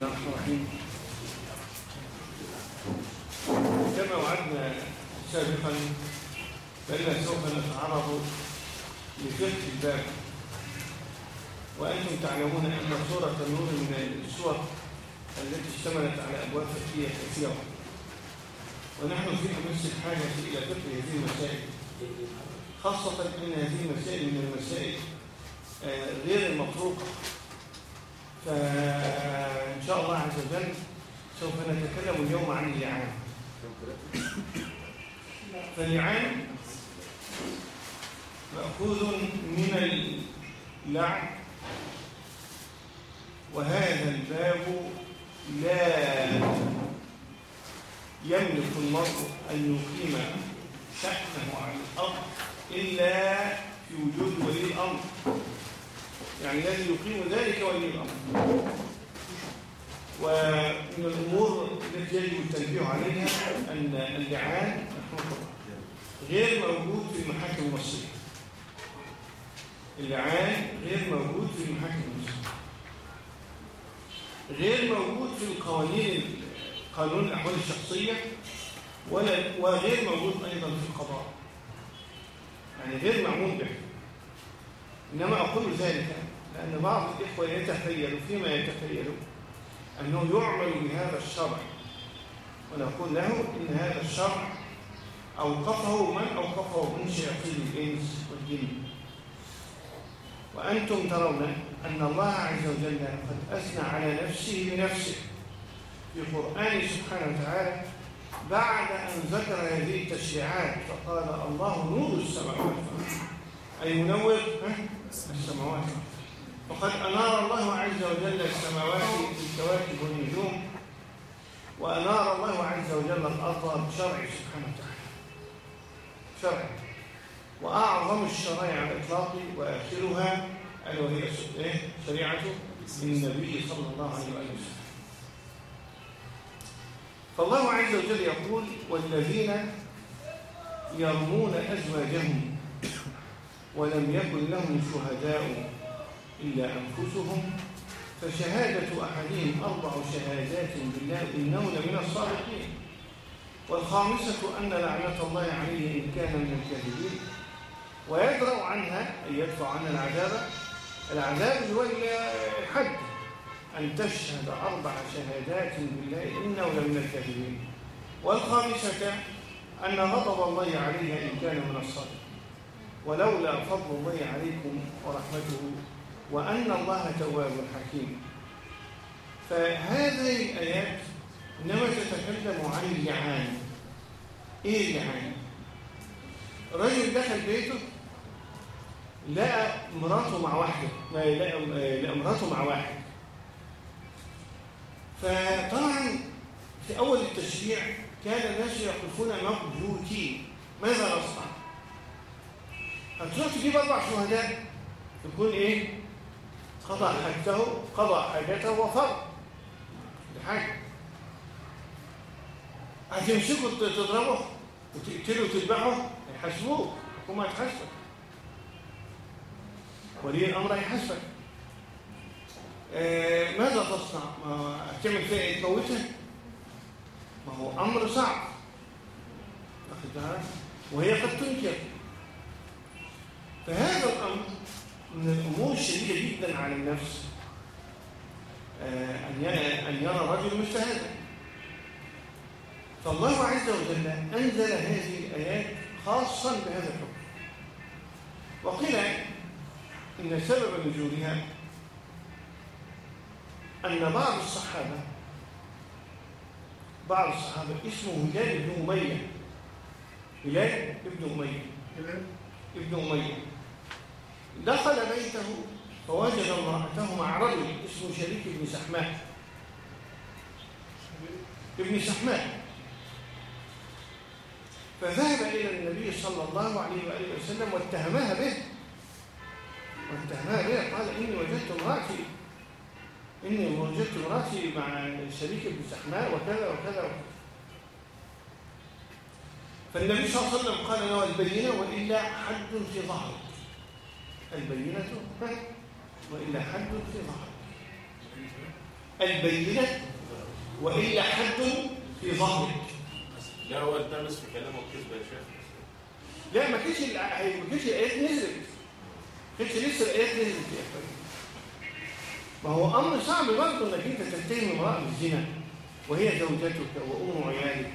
كما وعدنا سابقا فإننا سوف نتعرض لفقه الباب. وأنتم تعلمون أن سورة النور من السور التي اشتملت على أبواب فقهية كثيرة. ونحن في أمس الحاجة إلى فقه هذه المسائل. خاصة أن هذه المسائل من المسائل غير المطروقة فإن شاء الله عز وجل سوف نتكلم اليوم عن اللعان. فاللعان مأخوذ من اللعن وهذا الباب لا يملك المرء أن يقيم شأنه على الأرض إلا في وجود ولي الأمر. يعني الذي يقيم ذلك ولي الأمر ومن الأمور التي يجب التنبيه عليها أن اللعان غير موجود في المحاكم المصرية اللعان غير موجود في المحاكم المصرية غير موجود في القوانين قانون الأحوال الشخصية ولا وغير موجود أيضا في القضاء. يعني غير معمول به. إنما أقول ذلك لأن بعض الإخوة يتخيلوا فيما يتخيلوا أنه يعمل بهذا الشرع. ونقول له إن هذا الشرع أوقفه من أوقفه من شياطين الإنس والجن. وأنتم ترون أن الله عز وجل قد أثنى على نفسه بنفسه. في قرآن سبحانه وتعالى بعد أن ذكر هذه التشريعات فقال الله نور السماوات أي منور؟ السماوات. وقد أنار الله عز وجل السماوات بالكواكب والنجوم وأنار الله عز وجل الأرض بشرع سبحانه وتعالى. شرع. وأعظم الشرائع على الإطلاق وآخرها ألا وهي شريعة النبي صلى الله عليه وسلم. فالله عز وجل يقول والذين يرمون أزواجهم ولم يكن لهم شهداء إلا أنفسهم فشهادة أحدهم أربع شهادات بالله إنه لمن الصادقين. والخامسة أن لعنة الله عليه إن كان من الكاذبين. ويدرأ عنها أن يدفع عنها العذاب العذاب هو الحد أن تشهد أربع شهادات بالله إنه لمن الكاذبين. والخامسة أن غضب الله عليها إن كان من الصادقين. ولولا فضل الله عليكم ورحمته وأن الله تواب حكيم فهذه الآيات إنما تتكلم عن اللعان إيه اللعان؟ رجل دخل بيته لقى مراته مع واحدة لقى مراته مع واحد فطبعا في أول التشريع كان الناس يقفون مبهوتين ماذا نصنع؟ هتروح تجيب أربع شهداء تكون إيه؟ قضى حاجته قضى حاجته وفر دي حاجة هتمسكه تضربه وتقتله وتذبحه هيحاسبوك الحكومة هتحاسبك ولي الأمر هيحاسبك آه ماذا تصنع؟ ما هتعمل فيها إيه؟ تموتها؟ ما هو أمر صعب وهي قد تنكر فهذا الأمر من الأمور الشديدة جدا على النفس أن يرى رجل مثل هذا. فالله عز وجل أنزل هذه الآيات خاصا بهذا الحكم. وقيل إن سبب نزولها أن بعض الصحابة بعض الصحابة اسمه هلال بن أمية. هلال بن أمية. ابن أمية. دخل بيته فوجد امرأته مع رجل اسمه شريك بن سحماء ابن سحماء فذهب إلى النبي صلى الله عليه وآله وسلم واتهمها به. واتهمها به قال إني وجدت امرأتي. إني وجدت امرأتي مع شريك بن سحماء وكذا وكذا وكذا. فالنبي صلى الله عليه وسلم قال له البينة وإلا حد في ظهرك. البينة وإلا حد في ظهرك البينة وإلا حد في ظهرك لا هو التمس في كلامه الكذب يا شيخ لا ما كانش ما كانش الآيات نزلت. ما كانش لسه الآيات نزلت يا أخوان ما هو أمر صعب برضه إنك أنت تتهم امرأة بالزنا وهي زوجتك وأم عيالك.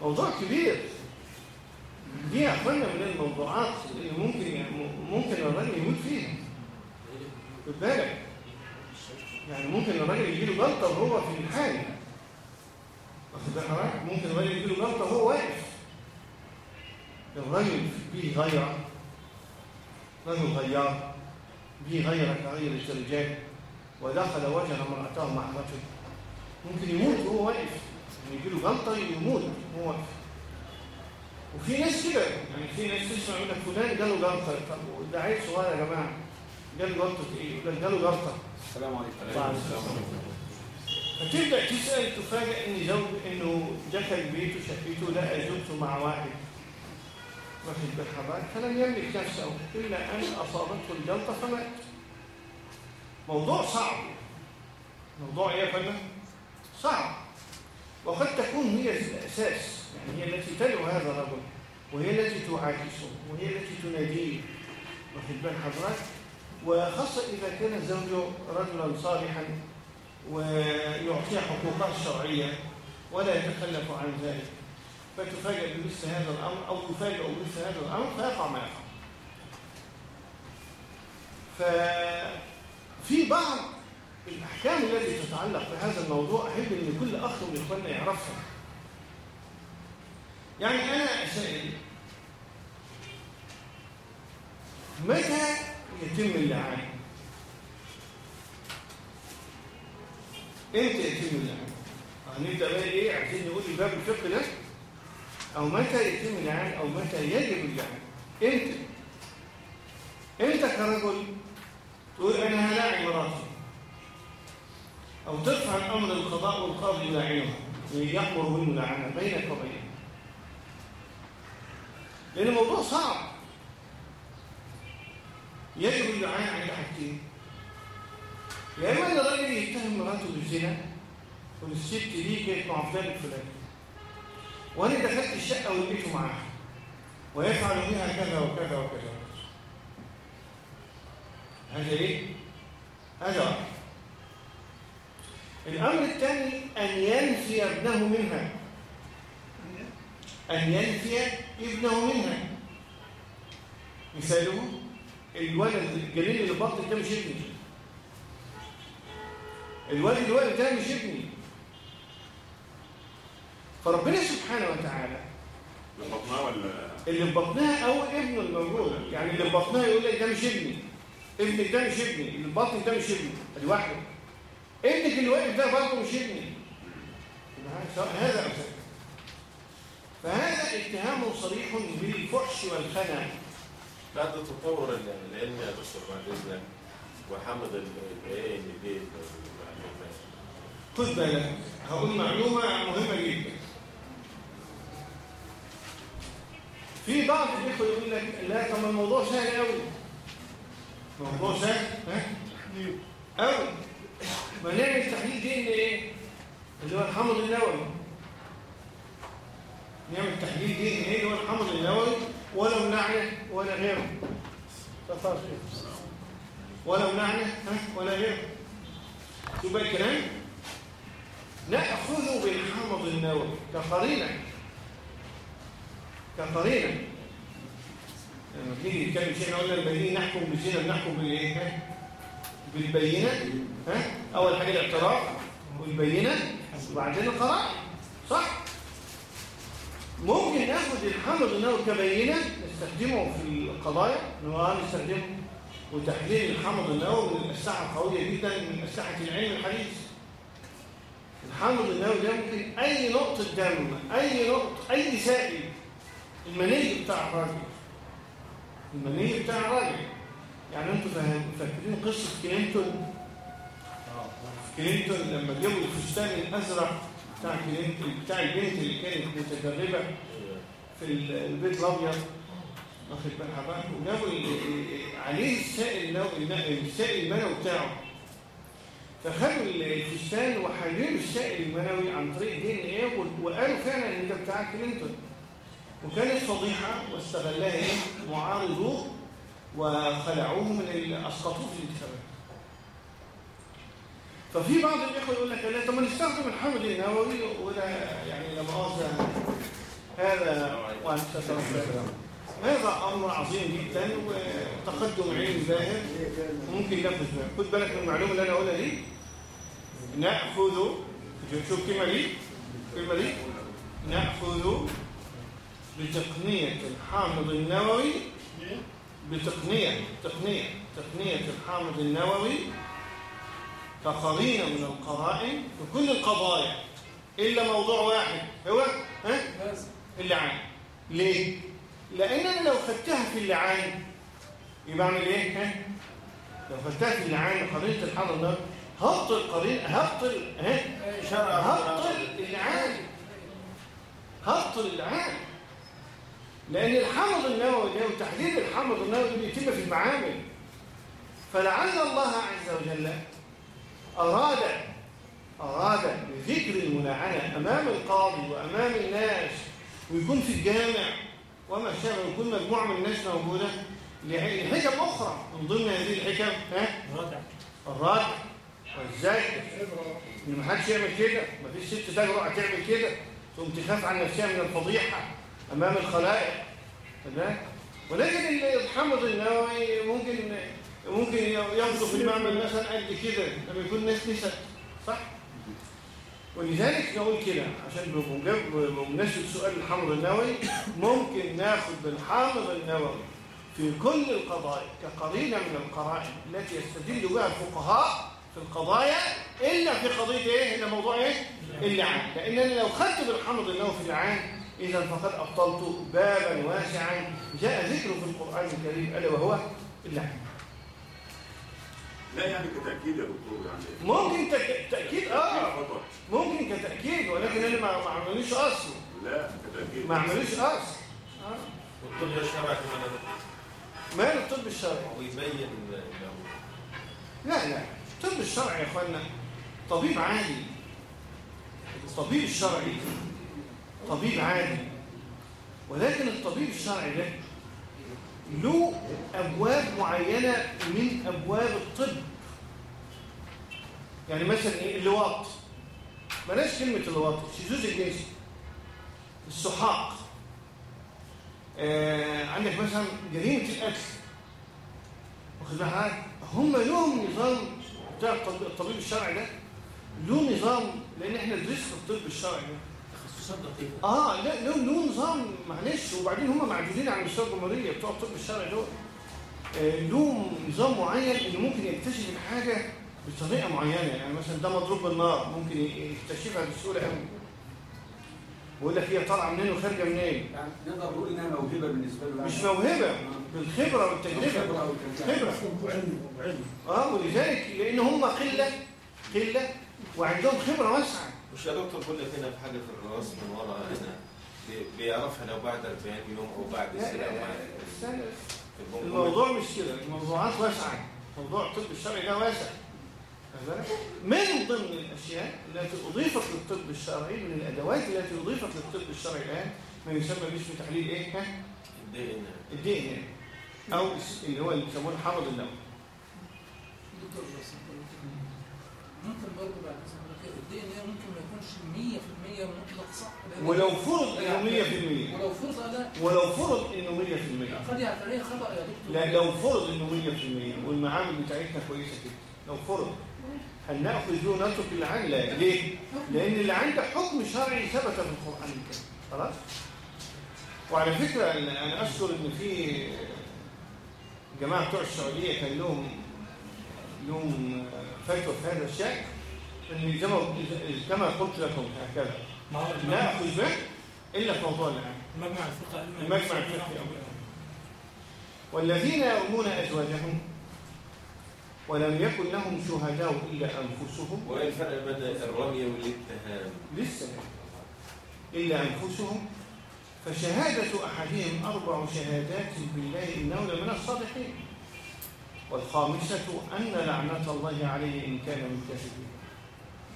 موضوع كبير. دي يا أخوانا من الموضوعات اللي ممكن يعني ممكن الراجل يموت فيها. خد بالك؟ يعني ممكن الراجل يجي له جلطة وهو في الحال واخد بالك؟ ممكن الراجل يجي له جلطة وهو واقف. الراجل غيره رجل غيار. به غير كغير الزوجات ودخل وجه امرأته مع رجل. ممكن يموت وهو واقف. يعني يجي له جلطة يموت وهو واقف. وفي ناس كده يعني في ناس تسمع يقول لك فلان جاله جلطة. طب ده عيل صغير يا جماعة جاله جلطة إيه؟ يقول لك جاله جلطة. السلام عليكم. فتبدا تسأل تفاجئ إن زوج إنه دخل بيته شقته لقى زوجته مع واحد. واخد بال حضرتك فلم يملك نفسه. الا أن أصابته الجلطة فمات. موضوع صعب. موضوع إيه يا فندم؟ صعب. وقد تكون هي الأساس. يعني هي التي تدعو هذا الرجل وهي التي تعاكسه وهي التي تناديه واخد بال حضرتك وخاصة إذا كان الزوج رجلا صالحا ويعطيها حقوقها الشرعية ولا يتخلف عن ذلك فتفاجأ بمثل هذا الأمر أو يفاجأ بمثل هذا الأمر فيقع ما يقع. ففي بعض الأحكام التي تتعلق بهذا الموضوع أحب أن كل أخ من إخواننا يعرفها. يعني أنا أسأل متى يتم اللعان إمتى يتم اللعان هنبدا بقى إيه عايزين نقول باب الفقه ده؟ أو متى يتم اللعان أو متى يجب اللعان إمتى؟ انت كرجل تقول أنا هلاعن مراتي أو ترفع الامر للقضاء والقاضي يلاعنها يأمر بالملاعنه بينك وبينها لأن الموضوع صعب. يجب اللعان عند حاجتين. يا إما إن الراجل يتهم مراته بالزنا والست دي كانت مع فلان. الفلاني وأنا دخلت الشقة ولقيته معاها. ويفعل بها كذا وكذا وكذا. هذا إيه؟ هذا واحد. الأمر الثاني أن ينفي ابنه منها. أن ينفي ابنه منها مثاله الولد الجنين اللي بطن ده مش ابني الولد الولد ده مش ابني فربنا سبحانه وتعالى بطنها ولا اللي بطنها أو ابنه الموجود. يعني اللي بطنها يقول لك ده مش ابني. ابنك ده مش ابني. اللي في بطنك ده مش ابني. ادي واحدة ابنك اللي واقف ده برضه مش ابني. سواء هذا أو ذاك فهذا اتهام صريح بالفحش والخنا بعد تطور ال- العلم يا دكتور بعد إذنك وحمد الايه ان دي خد بالك هقول معلومة مهمة جدا. في بعض الإخوة يقول لك لا طب الموضوع سهل قوي الموضوع سهل ها؟ قوي ما نعمل تحليل دي إن إيه؟ اللي هو الحمض النووي نعمل تحليل دي ان إيه هو الحمض النووي ولا منعنة ولا غيره صفار ولا منعنة ها ولا غيره شوف بقى الكلام نأخذ بالحمض النووي كقرينة كقرينة لما بنيجي نتكلم شيء قلنا البينين نحكم بالزنا بنحكم بالإيه؟ ها؟ بالبينة ها؟ أول حاجة الاعتراف والبينة وبعدين القرائن صح؟ ممكن ناخد الحمض النووي كبينة نستخدمه في القضايا نستخدمه وتحليل الحمض النووي من الأسلحة القوية جدا من أسلحة العلم الحديث. الحمض النووي ده ممكن أي نقطة دم أي نقطة أي سائل المني بتاع الراجل. المني بتاع الراجل. يعني أنتوا فاكرين قصة كلينتون؟ كلينتون لما جابوا الفستان الأزرق بتاع كلينتون بتاع البنت اللي كانت متدربه في البيت الأبيض. واخد بال حضرتك وجابوا عليه السائل السائل المنوي بتاعه. فخدوا الفستان وحللوا السائل المنوي عن طريق دي إن إيه وقالوا فعلا إن ده بتاع كلينتون. وكانت فضيحه واستغلها معارضوه وخلعوه من أسقطوه في الانتخابات. ففي بعض الإخوة يقول لك لا طب ما نستخدم الحمد النووي ولا يعني لا مؤاخذه هذا هذا أمر عظيم جدا وتقدم علمي باهر ممكن ناخذ به خد بالك من المعلومة اللي أنا اقولها دي؟ ناخذ شوف الكلمة دي الكلمة دي. نأخذ بتقنية الحامض النووي بتقنية تقنية تقنية الحامض النووي كقرينه من القرائن في كل القضايا إلا موضوع واحد. هو؟ ها؟ اللعان ليه؟ لأن أنا لو خدتها في اللعان يبقى أعمل إيه؟ ها؟ لو خدتها في اللعان قرينه الحامض النووي هبطل قرين هبطل ها؟ هبطل اللعان هبطل اللعان لأن الحمض النووي ده وتحديد الحمض النووي ده بيتم في المعامل. فلعل الله عز وجل أراد أراد بذكر الملاعنة أمام القاضي وأمام الناس ويكون في الجامع وما شابه ويكون مجموعة من الناس موجودة لحكم أخرى من ضمن هذه الحكم ها؟ الرادع. والزاكر إن ما حدش يعمل كده ما فيش ست تجرؤ تعمل كده. ثم تخاف عن نفسها من الفضيحة أمام الخلائق تمام؟ ولكن الحمض النووي ممكن ممكن يغزو في المعمل مثلا قد كده لما يكون الناس نست صح؟ ولذلك نقول كده عشان بمناسبة سؤال الحمض النووي ممكن ناخد بالحامض النووي في كل القضايا كقرينة من القرائن التي يستدل بها الفقهاء في القضايا إلا في قضية إيه؟ إلا موضوع إيه؟ اللعان لأنني لو خدت بالحمض النووي في اللعان إذا فقد أبطلت بابا واسعا جاء ذكره في القرآن الكريم ألا وهو اللعان لا يعني كتأكيد يا دكتور يعني. ممكن تك... تأكيد آه. خطأ ممكن كتأكيد ولكن أنا ما ما عملوش أصل لا كتأكيد. ما عملوش أصل آه. والطب الشرعي كمان. مال الطب الشرعي. ويبين انه لا لا. الطب الشرعي يا أخوانا طبيب عادي. الطبيب الشرعي طبيب عادي. ولكن الطبيب الشرعي ده له أبواب معينة من أبواب الطب. يعني مثلا إيه؟ اللواط. بلاش كلمة اللواط الشذوذ الجنسي السحاق. آه عندك مثلا جريمة القتل. واخد بالك؟ هم لهم نظام بتاع الطب- الطبيب الشرعي ده له نظام لأن إحنا درسنا الطب الشرعي ده. آه لا له له نظام معلش. وبعدين هم معدودين على مستوى الجمهوريه بتوع الطب الشرعي دول. آه له نظام معين انه ممكن يكتشف الحاجة بطريقة معينة. يعني مثلا ده مضروب بالنار ممكن يكتشفها بسهولة قوي ويقول لك هي طالعة منين وخارجة منين؟ يعني نقدر نقول إنها موهبة بالنسبة له مش موهبة بالخبرة والتجربة. خبره آه ولذلك لأن هم قلة قلة وعندهم خبرة واسعة. مش يا دكتور بقول لك هنا في حاجة في الرأس من ورا هنا. بي- بيعرفها لو بعد 40 يوم أو بعد سنة أو بعد. الموضوع مش كده الموضوعات واسعة. موضوع الطب الشرعي ده واسع؟ من ضمن الأشياء التي أضيفت للطب الشرعي من الأدوات التي أضيفت للطب الشرعي الآن ما يسمى باسم تحليل إيه؟ ها؟ ال DNA ال DNA أو اللي هو اللي بيسموه الحمض النووي. دكتور بس ممكن برضه بعد ال DNA ممكن ما يكونش 100% مطلق صح لأن- ولو فرض إنه 100% ولو فرض ولو فرض إنه 100% قد يعتريه خطأ يا دكتور. لا لو فرض إنه 100% والمعامل بتاعتنا كويسة كده لو فرض. هل ناخذ له نترك اللعان لا ليه؟ لأن اللعان ده حكم شرعي ثبت في القرآن الكريم. خلاص؟ وعلى فكرة أنا- أنا اذكر إن في جماعة بتوع السعودية كان لهم لهم فتوى في هذا الشأن. ان زي ما- كما قلت لكم هكذا. ما هو ناخذ به إلا في موضوع المجمع الفقهي المجمع الفقهي والذين يرمون أزواجهم ولم يكن لهم شهداء إلا أنفسهم. وايه الفرق بين الرمي والاتهام؟ لسه. إلا أنفسهم. فشهادة أحدهم أربع شهادات بالله إنه لمن الصادقين والخامسة أن لعنة الله عليه إن كان من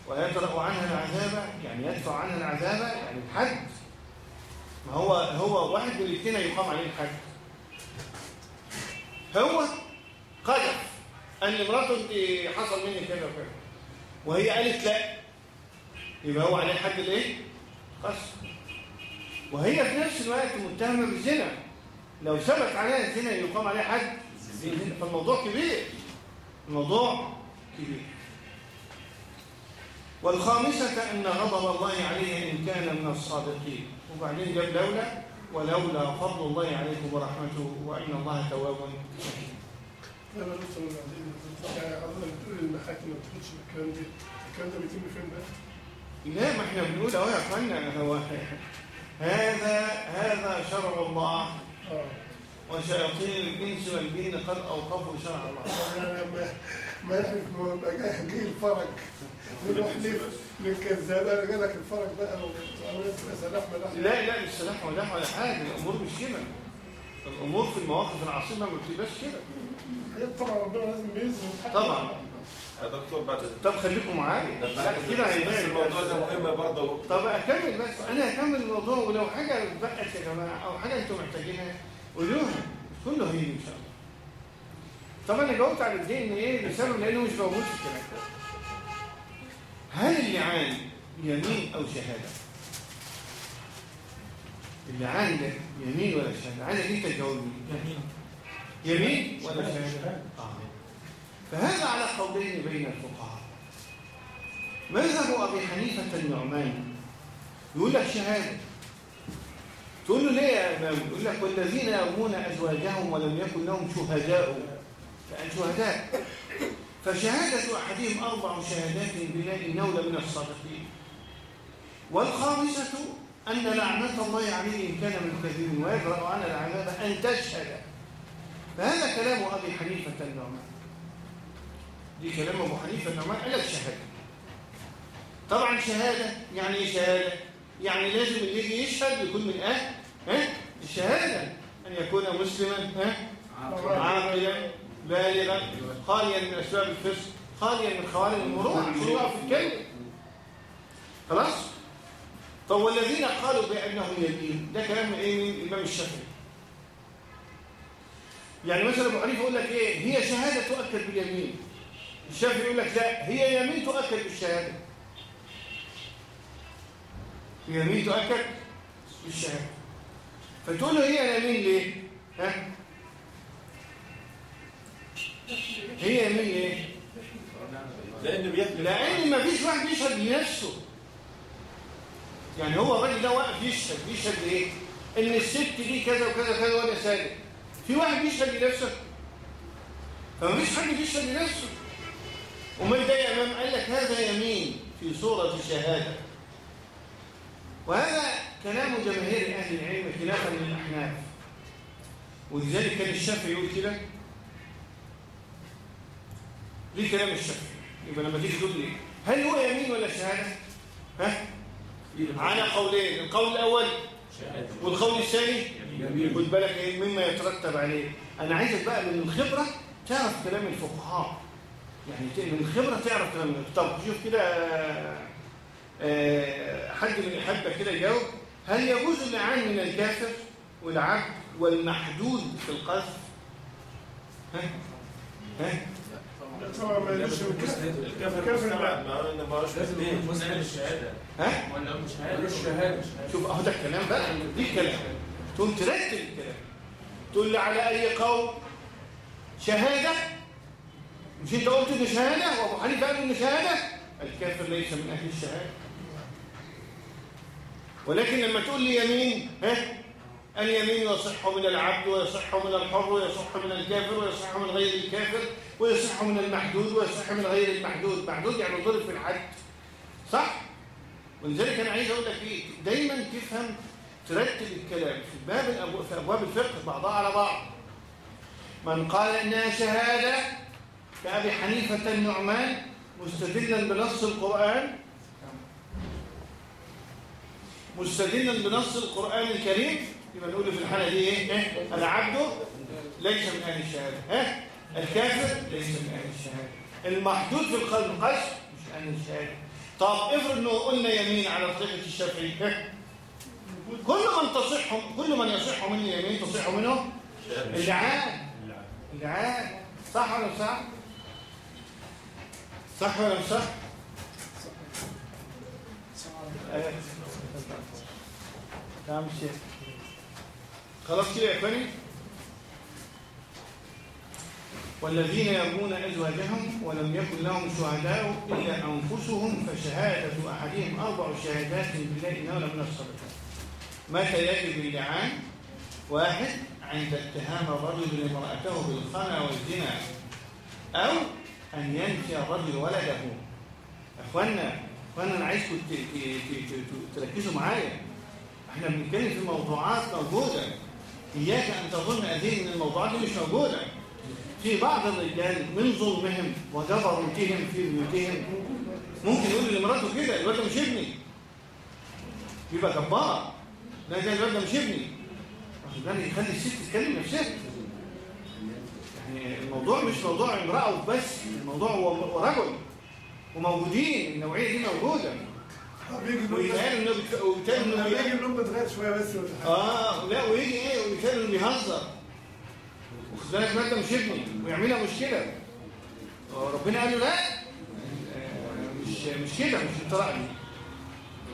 ويدرأ عنها العذاب يعني يدفع عنها العذاب يعني الحد. ما هو هو واحد من الاثنين يقام عليه الحد. هو قذف أن مراته انت حصل مني كذا وكذا. وهي قالت لا. يبقى هو عليه حد الايه؟ قسم وهي في نفس الوقت متهمة بالزنا. لو ثبت عليها الزنا يقام عليها حد. فالموضوع كبير. الموضوع كبير. والخامسة أن غضب الله عليه إن كان من الصادقين. وبعدين جاب لولا ولولا فضل الله عليكم ورحمته وأن الله تواب لا يعني بتقول المحاكم ما الكلام ده. الكلام ده بيتم فين بقى؟ لا ما إحنا بنقول أهو يا أخوانا هو هذا هذا شرع الله. آه. وشياطين الانس والجن قد أوقفوا شرع الله. ما ما يحلف ما يبقى جاي جاي الفرج نروح ليه للكذاب أنا جاي لك الفرج بقى وأنا سلاح ملاح لا لا مش سلاح ولا ولا حاجة. الأمور مش كده. الأمور في المواقف العاصمه ما بتبقاش كده. طبعا ربنا لازم يظهر طبعا. يا دكتور بعد طب خليكم معايا. كده بس هيبان. الموضوع ده مهم برضه. طب أكمل بس. أنا هكمل الموضوع ولو حاجة بقت يا جماعة أو حاجة أنتم محتاجينها قولوها كله هيجي إن شاء الله. طب أنا جاوبت على الدي إن إيه بسبب لأنه مش موجود في الكلام هل اللعان يمين أو شهادة؟ اللعان ده يمين ولا شهادة؟ عايزك أنت تجاوبني يمين. يمين ولا شهادة. آه. فهذا على قولين بين الفقهاء. مذهب أبي حنيفة النعمان يقول لك شهادة. تقول له ليه؟ يا امام يقول لك والذين يرمون أزواجهم ولم يكن لهم شهداء. يعني شهداء. فشهادة أحدهم أربع شهادات بالله انه لمن الصادقين. والخامسة أن لعنة الله عليه إن كان من الكاذبين ويدرا عنها العذاب أن تشهد. فهذا كلام أبي حنيفة النعمان. دي كلام أبو حنيفة النعمان قال لك شهادة. طبعا شهادة يعني إيه شهادة؟ يعني لازم اللي يشهد يكون من أهل ها الشهاده أن يكون مسلما عاقلا بالغا خاليا من أسباب الفسق خاليا من خوارم المروءة عشان يقع في الكلمة خلاص؟ طب والذين قالوا بأنه يمين ده كلام إيه؟ من الإمام الشافعي. يعني مثلا أبو حنيفة يقول لك إيه؟ هي شهادة تؤكد باليمين. الشافعي يقول لك لا هي يمين تؤكد بالشهادة. يمين تؤكد بالشهادة. فتقول له هي يمين ليه؟ ها؟ هي يمين ليه؟ لأن بيحلف لأن ما فيش واحد يشهد لنفسه. يعني هو الراجل ده واقف يشهد يشهد إيه إن الست دي كذا وكذا كذا وأنا صادق في واحد يشهد لنفسه؟ فما فيش حد بيشهد لنفسه. أمال ده يا إمام قال لك هذا يمين في صوره شهاده وهذا كلام جماهير أهل العلم خلافا للأحناف. ولذلك كان الشافعي يقول كده. ليه كلام الشافعي؟ يبقى لما تيجي تقول لي هل هو يمين ولا شهادة؟ ها؟ على قولين القول الأول والقول الثاني؟ خد بالك إيه؟ مما يترتب عليه. أنا عايزك بقى من الخبرة تعرف كلام الفقهاء. يعني من الخبرة تعرف كلام طب شوف كده آه، حد من الاحبه كده يجاوب؟ هل يجوز اللعان من الكافر والعبد والمحدود في القذف؟ ها؟ ها؟ طبعا لا الكلام تقول على أي قول شهادة؟ مش أنت قلت إن شهادة؟ وأبو حنيفة قال إن شهادة؟ الكافر ليس من أهل الشهادة. ولكن لما تقول لي يمين ها؟ اليمين يصح من العبد ويصح من الحر ويصح من الكافر ويصح من غير الكافر ويصح من المحدود ويصح من غير المحدود. محدود يعني ضرب في الحد صح؟ ولذلك أنا عايز أقول لك إيه؟ دايما تفهم ترتب الكلام في باب. في أبواب الفقه بعضها على بعض. من قال انها شهادة كأبي حنيفة النعمان مستدلا بنص القرآن مستدلا بنص القرآن الكريم. يبقى نقول في الحالة دي إيه؟ إيه؟ العبد ليس من أهل الشهادة. ها؟ الكافر ليس من أهل الشهادة. المحدود في القلب القش مش أهل الشهادة. طب افرض إنه قلنا يمين على طريقة الشافعي؟ كل من تصح كل من يصح منه يمين تصح منه؟ اللعان اللعان صح ولا مش صح؟ صح ولا مش صح. نعم الشيخ خلاص كده يا إخواني. والذين يرمون أزواجهم ولم يكن لهم شهداء إلا أنفسهم فشهادة أحدهم أربع شهادات بالله انه لمن الصادقين متى يجب اللعان واحد عند اتهام الرجل امرأته بالخنا والزنا أو أن ينفي الرجل ولده. أخوانا أخوانا أنا عايزكم تركزوا معايا. بنتكلم في موضوعات موجودة. إياك أن تظن هذه ان الموضوعات مش موجودة. في بعض الرجال من ظلمهم وجبروتهم في بيوتهم. ممكن يقول لمراته كده الواد ده مش ابني. يبقى جبار. لا ده الواد ده مش ابني. واخد بالك يخلي الست تتكلم نفسها. يعني الموضوع مش موضوع امرأة وبس الموضوع هو رجل وموجودين النوعية دي موجودة. ويتقال انه بت- ويتقال انه بيجي بي- النوم بتغير شوية بس آه لا ويجي إيه؟ ويتقال إنه بيهزر واخد بالك الواد ده مش ابني ويعملها مشكلة. ربنا قال له لا. آه، مش مش كده مش الطريقة دي.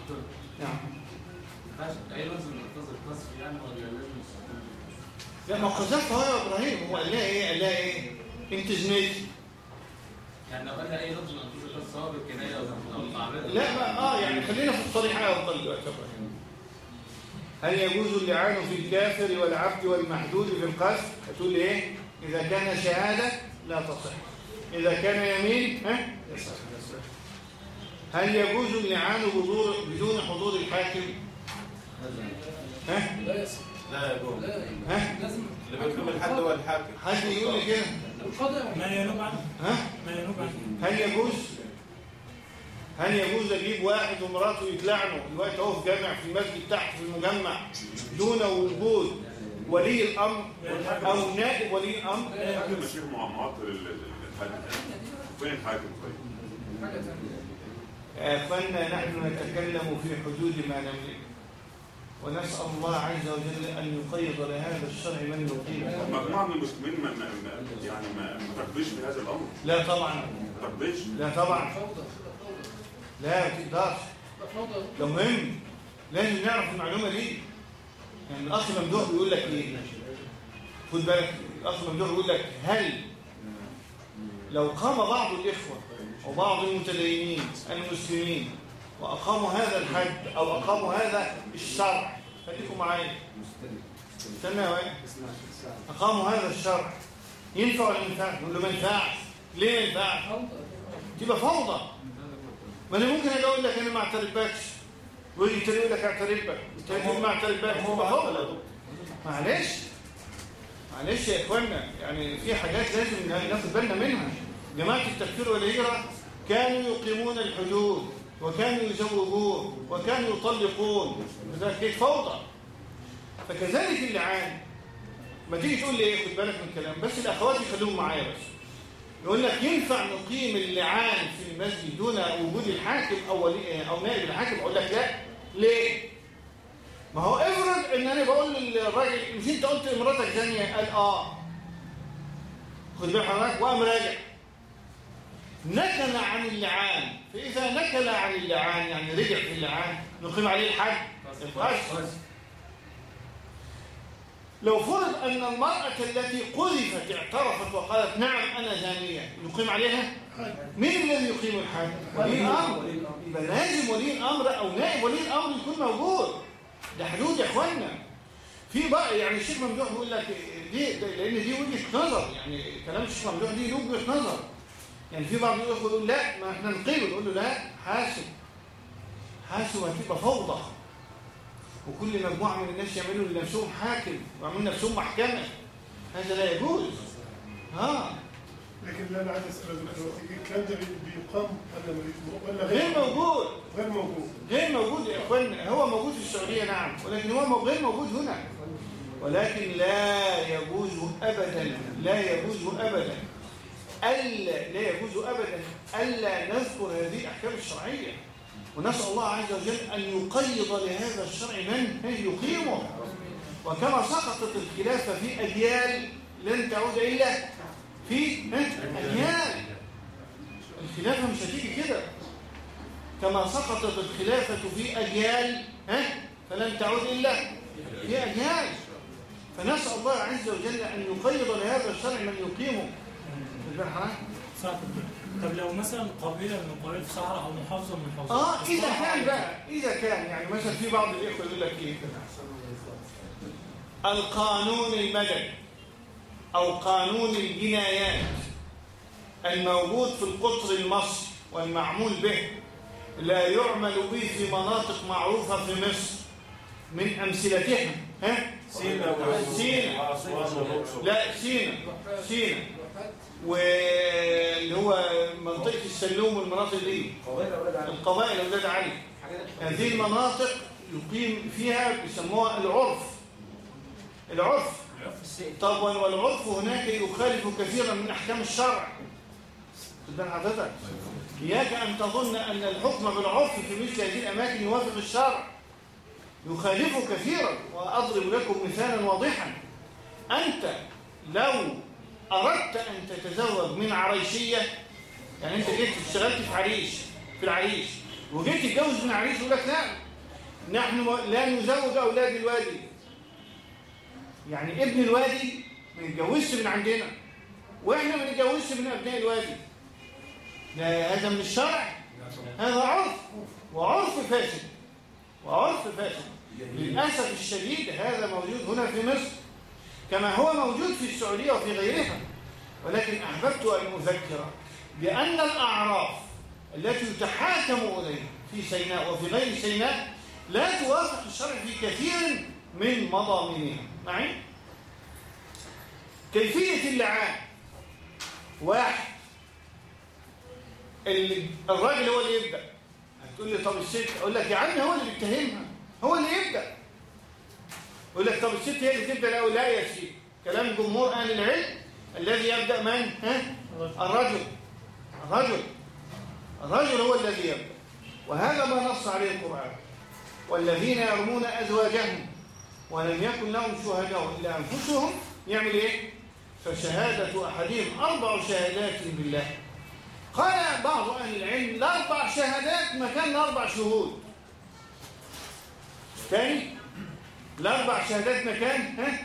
دكتور نعم. ما ينفعش أي لازم ننتظر قصف يعني ولا لازم لا ما قذفت هو يا إبراهيم. هو قال لها إيه؟ قال لها إيه؟ أنت زنيتي يعني لو قلنا اي لفظ بالكنايه لا ما آه يعني خلينا في الصريح أفضل دلوقتي. هل يجوز اللعان في الكافر والعبد والمحدود في القذف؟ هتقول إيه؟ إذا كان شهادة لا تصح. إذا كان يمين ها؟ يصح هل يجوز اللعان بدون حضور الحاكم؟ ها؟ لا يصح لا لا ها؟ لازم. اللي بيكون الحد هو الحاكم. حد يقول لي كده القضاء ما ينوب عنه ها؟ ما ينوب عنه هل يجوز هل يجوز أجيب واحد ومراته يتلعنوا؟ دلوقتي أهو في جامع في المسجد تحت في المجمع. دون وجود ولي الأمر أو نائب ولي الأمر. الحاكم يا شيخ مع- معطل ال- ال- الحاكم فين الحاكم طيب؟ اخوانا نحن نتكلم في حدود ما نملك ونسأل الله عز وجل أن يقيض لهذا الشرع من يقيمه مجموعه من المسلمين ما يعني ما تقضيش في هذا الأمر؟ لا طبعا. ما تقضيش لا طبعا. لا ما تقدرش. ده مهم. لازم نعرف المعلومة دي. يعني الأخ ممدوح بيقول لك إيه؟ خد بالك الأخ ممدوح بيقول لك هل لو قام بعض الإخوة وبعض المتدينين المسلمين وأقاموا هذا الحد أو أقاموا هذا الشرع خليكم معايا. استنى يا واد. أقاموا هذا الشرع. ينفع ولا ما ينفعش؟ ما ينفعش. ليه ما ينفعش؟ تبقى فوضى. ما أنا ممكن أجي أقول لك أنا ما أعترفكش. ويجي تاني يقول لك أعترفك. والتاني يقول ما أعترفكش. فوضى معلش. معلش يا إخوانا يعني في حاجات لازم ناخد بالنا منها. جماعة التكفير والهجرة كانوا يقيمون الحدود وكانوا يزوجون وكانوا يطلقون. فده كيف فوضى. فكذلك اللعان ما تيجي تقول لي إيه خد بالك من الكلام. بس الأخوات يخلوهم معايا بس. يقول لك ينفع نقيم اللعان في المسجد دون وجود الحاكم أو ولي أو نائب الحاكم؟ أقول لك لا. ليه؟ ما هو افرض إن أنا بقول للراجل مش أنت قلت لمراتك زانيه قال آه. خد بالك حضرتك وقام راجع. نكل عن اللعان. فإذا نكل عن اللعان يعني رجع في اللعان نقيم عليه الحد. القصد لو فرض أن المرأة التي قذفت اعترفت وقالت نعم أنا زانية يقيم عليها؟ مين الذي يقيم الحد؟ ولي الأمر. يبقى لازم ولي الأمر أو نائب ولي الأمر يكون موجود. ده حدود يا إخوانا. في بقى يعني الشيخ ممدوح بيقول لك ده لأن دي وجهة نظر. يعني كلام الشيخ ممدوح دي وجهة نظر. يعني في بعض يقول لا ما إحنا نقيم نقول له لا حاسب. حاسب هتبقى فوضى. وكل مجموعة من الناس يعملوا لنفسهم حاكم ويعملوا لنفسهم محكمة. هذا لا يجوز. ها؟ لكن اللي أنا عايز دلوقتي الكلام ده بي- بيقام ولا غير موجود. غير موجود. غير موجود يا اخوان هو موجود في السعودية نعم. ولكن هو غير موجود هنا. ولكن لا يجوز أبدا لا يجوز أبدا ألا لا يجوز أبدا ألا نذكر هذه الأحكام الشرعية. ونسأل الله عز وجل أن يقيض لهذا الشرع من يقيمه. وكما سقطت الخلافة في أجيال لن تعود إلا في أجيال الخلافة مش هتيجي كده. كما سقطت الخلافة في أجيال ها؟ فلن تعود إلا في أجيال فنسأل الله عز وجل أن يقيض لهذا الشرع من يقيمه. البرحة صح. طب لو مثلا قبيلة من قبائل صحراء أو محافظة من المحافظات آه إذا كان بقى إذا كان يعني مثلا في بعض الإخوة يقول لك إيه؟ القانون المدني أو قانون الجنايات الموجود في القطر المصري والمعمول به لا يعمل به في مناطق معروفة في مصر من امثلتها ها؟ سينا. سينا. لا سينا. سينا. واللي هو منطقة السلوم والمناطق دي. القبائل أولاد علي. هذه المناطق يقيم فيها بيسموها العرف. العرف. طبعا والعرف هناك يخالف كثيرا من أحكام الشرع. تبان حضرتك؟ إياك أن تظن أن الحكم بالعرف في مثل هذه الأماكن يوافق الشرع. يخالفه كثيرا. وأضرب لكم مثالا واضحا. أنت لو أردت أن تتزوج من عريشية يعني أنت جيت اشتغلت في عريش في العريش وجيت تتجوز من عريش يقول لك لا نحن لا نزوج أولاد الوادي. يعني ابن الوادي ما يتجوزش من عندنا وإحنا ما نتجوزش من أبناء الوادي. هذا من الشرع هذا عرف وعرف فاسد وعرف فاسد. للأسف الشديد هذا موجود هنا في مصر. كما هو موجود في السعودية وفي غيرها. ولكن أحببت أن أذكر بأن الأعراف التي يتحاكم إليها في سيناء وفي غير سيناء لا توافق الشرع في كثير من مضامينها. معي؟ كيفية اللعان. واحد الراجل هو اللي يبدأ. هتقول لي طب الست؟ أقول لك يا عم هو اللي بيتهمها. هو اللي يبدأ. يقول لك طب الست هي اللي تبدأ لا لا يا سيدي كلام جمهور أهل العلم الذي يبدأ من؟ ها؟ الرجل. الرجل. الرجل هو الذي يبدأ. وهذا ما نص عليه القرآن. والذين يرمون أزواجهم ولم يكن لهم شهداء إلا أنفسهم يعمل إيه؟ فشهادة أحدهم أربع شهادات بالله قال بعض أهل العلم الأربع شهادات مكان الأربع شهود. تاني؟ الأربع شهادات مكان ها؟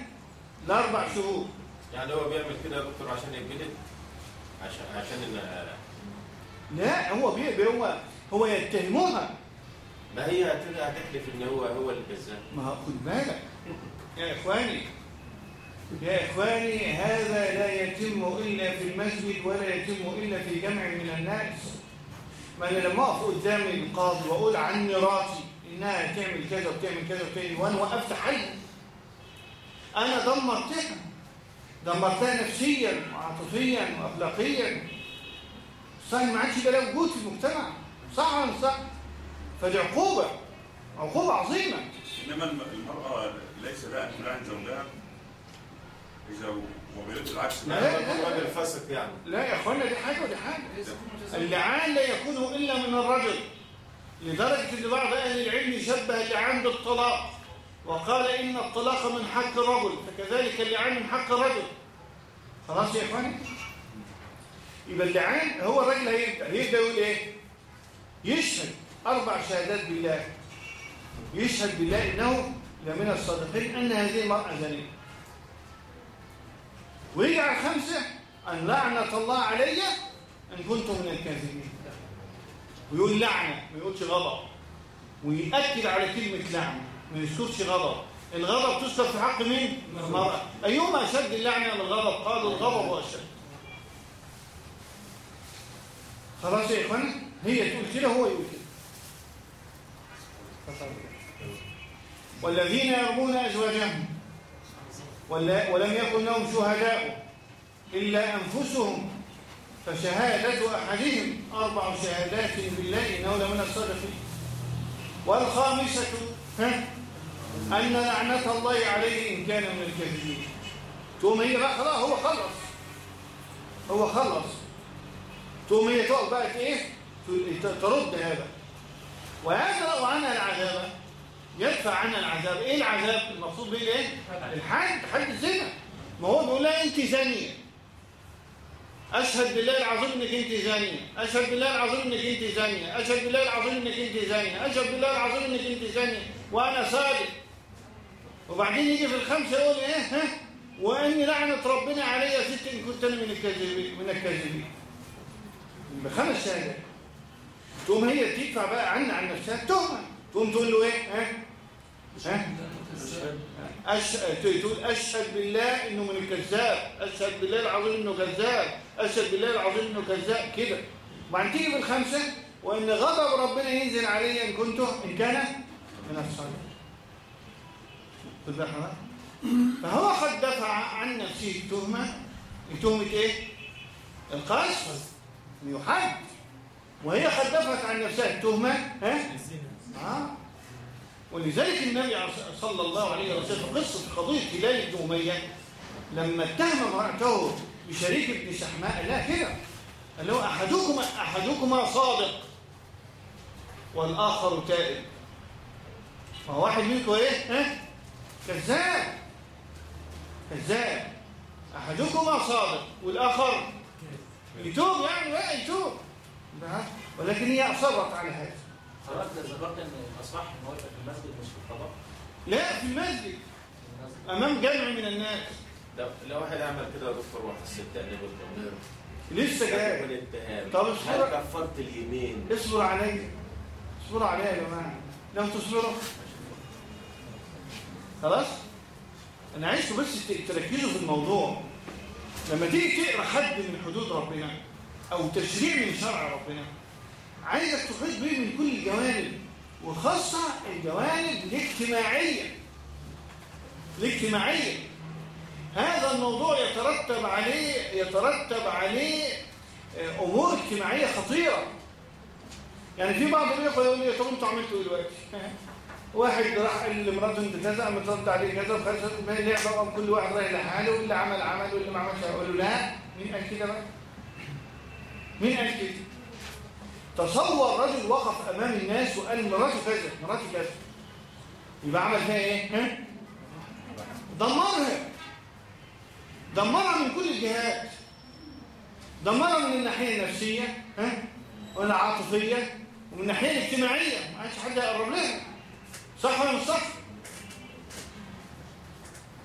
الأربع شهود يعني هو بيعمل كده يا دكتور عشان يتجلد عشان عشان لا هو بي هو هو يتهمها. ما هي هت- هتحلف إن هو هو اللي كذاب ما هو خد بالك. يا إخواني يا إخواني هذا لا يتم إلا في المسجد ولا يتم إلا في جمع من الناس. ما أنا لما أقف قدام القاضي وأقول عن مراتي إنها تعمل كذا وتعمل كذا وتعمل. وأنا وقفت حي. أنا دمرتها دمرتها نفسيا وعاطفيا واخلاقيا. صح ما عادش لها وجود في المجتمع. صح ولا مش صح؟ فدي عقوبة. عقوبة عظيمة. إنما الم- المرأة ليس لها أن تلعن زوجها إذا العكس لا، لا، فاسق يعني. لا يا إخوانا دي حاجة ودي حاجة. اللعان لا يكون إلا من الرجل. لدرجة إن بعض أهل العلم شبه اللعان بالطلاق وقال إن الطلاق من حق الرجل فكذلك اللعان من حق الرجل. خلاص يا إخواني؟ يبقى اللعان هو الراجل هيبدأ هيبدأ يقول إيه؟ يشهد أربع شهادات بالله. يشهد بالله إنه لمن الصادقين أن هذه المرأة زانيه ويجعل خمسة أن لعنة الله علي إن كنت من الكاذبين. ويقول لعنة ما يقولش غضب. ويأكد على كلمة لعنة ما يذكرش غضب. الغضب تذكر في حق مين؟ المرأة. أيهما أشد اللعنة من الغضب؟ قالوا الغضب هو أشد. خلاص يا اخوانا هي تقول كده هو يقول كده. والذين يرمون أزواجهم ولا- ولم يكن لهم شهداء إلا أنفسهم فشهادة أحدهم أربع شهادات بالله انه لمن الصادقين والخامسة ها؟ أن لعنة الله عليه إن كان من الكاذبين. تقوم هي بقى خلاص هو خلص. هو خلص. تقوم هي تقف بقى إيه؟ ترد هذا. ويدرأ عنها العذاب يدفع عنها العذاب. إيه العذاب؟ المقصود به إيه؟ الحد حد الزنا. ما هو بيقول لها أنت زانية. أشهد بالله العظيم إنك أنت زانية. أشهد بالله العظيم إنك أنت زانية. أشهد بالله العظيم إنك أنت زانية. أشهد بالله العظيم إنك أنت زانية. وأنا صادق. وبعدين يجي في الخمسة يقول إيه ها وأني لعنة ربنا علي يا ست إن كنت أنا من الكاذبين من الكاذبين. بخمس شهادات. تقوم هي تدفع بقى عن عن نفسها تهمة تقوم تقول له إيه ها ها؟ أش... تقول أشهد بالله إنه من الكذاب. أشهد بالله العظيم إنه كذاب. أشهد بالله العظيم إنه كذاب. كده. وبعدين تيجي بالخمسة؟ وإن غضب ربنا ينزل علي إن كنت إن كان من الصالحين حضرتك؟ فهو قد دفع عن نفسه التهمة تهمة إيه؟ القذف يحد. وهي قد دفعت عن نفسها التهمة ها؟ آه. ولذلك النبي صلى الله عليه وسلم قصة قضية هلال بن أمية لما اتهم امرأته بشريك ابن سحماء لها كده قال له أحدكما أحدكما صادق والآخر تائب فهو واحد منكم إيه؟ ها؟ كذاب كذاب أحدكما صادق والآخر يتوب يعني يتوب. ولكن هي أصرت على هذا حضرتك ذكرت إن الاصح إن هو يبقى في المسجد مش في القضاء لا في المسجد. أمام جمع من الناس. لو لو واحد عمل كده يا دكتور وحس التأنيب الضمير لسه جاي. طب اصبر. كفرت اليمين؟ اصبر عليا. اصبروا عليا يا جماعة. لو تصبروا. خلاص؟ أنا عايزكم بس تركزوا في الموضوع. لما تيجي تقرأ حد من حدود ربنا أو تشريع من شرع ربنا عايزك تحيط به من كل الجوانب وخاصة الجوانب الاجتماعية. الاجتماعية. هذا الموضوع يترتب عليه يترتب عليه آه، أمور اجتماعية خطيرة. يعني في بعض الاخوه يقول لي طب أنتوا عملتوا إيه دلوقتي؟ واحد راح قال لمراته أنت كذا قامت رد عليه كذا. لعبة قام كل واحد رايح لحاله واللي عمل عمل واللي ما عملش. أقول له لا مين قال كده بقى؟ مين قال كده؟ تصور رجل وقف أمام الناس وقال مراته كذا مراتي كذا. يبقى عمل فيها إيه؟ ها؟ دمرها. دمرها من كل الجهات. دمرها من الناحية النفسية ها؟ والعاطفيه ومن الناحية الاجتماعية. ما عادش حد يقرب لها. صح ولا مش صح؟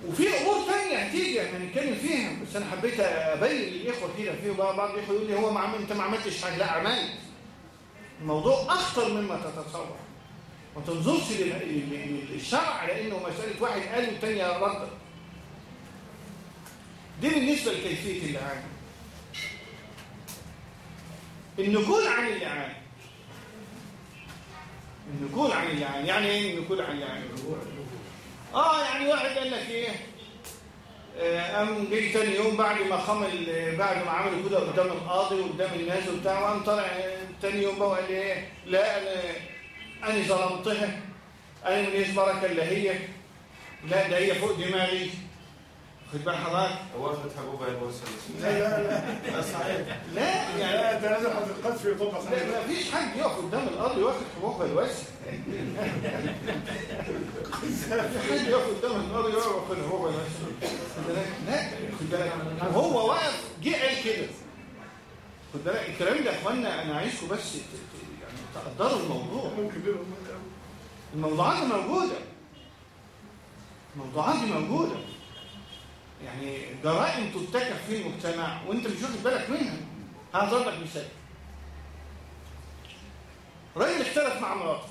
وفي أمور ثانية هتيجي إحنا هنتكلم فيها بس أنا حبيت أبين للإخوة كده في بعض الإخوة يقول لي هو ما عمل أنت ما عملتش حاجة. لا عملت. الموضوع أخطر مما تتصور. ما تنظرش لل- لل- للشرع على إنه مسألة واحد قال والثاني رد دي بالنسبة لكيفية اللعان النقول عن اللعان النقول عن اللعان يعني إيه النقول عن اللعان آه يعني واحد قال لك آه، قام جه تاني يوم بعد ما خمل بعد ما عملوا كده قدام القاضي وقدام الناس وبتاع وقام طالع آه، تاني يوم بقى وقال إيه؟ لا أنا أنا ظلمتها. أنا من بركه اللي هي لا ده هي فوق دماغي. خد بال حضرتك هو فتح ابوها الوصل لا لا. لا صحيح. لا يعني لا انت لازم هتتقص في طبق لا ما فيش حد يقف قدام الأرض واخد حبوبها الوسع في حد يقف قدام الأرض واخد خد بالك؟ لا خد بالك. وهو واقف جه قال كده. خد بالك؟ الكلام ده يا إخوانا أنا عايزكم بس يعني تقدروا الموضوع. الموضوعات دي موجودة. الموضوعات دي موجودة. يعني جرائم ترتكب في المجتمع وانت مش واخد بالك منها. هضرب لك مثال. راجل اختلف مع مراته.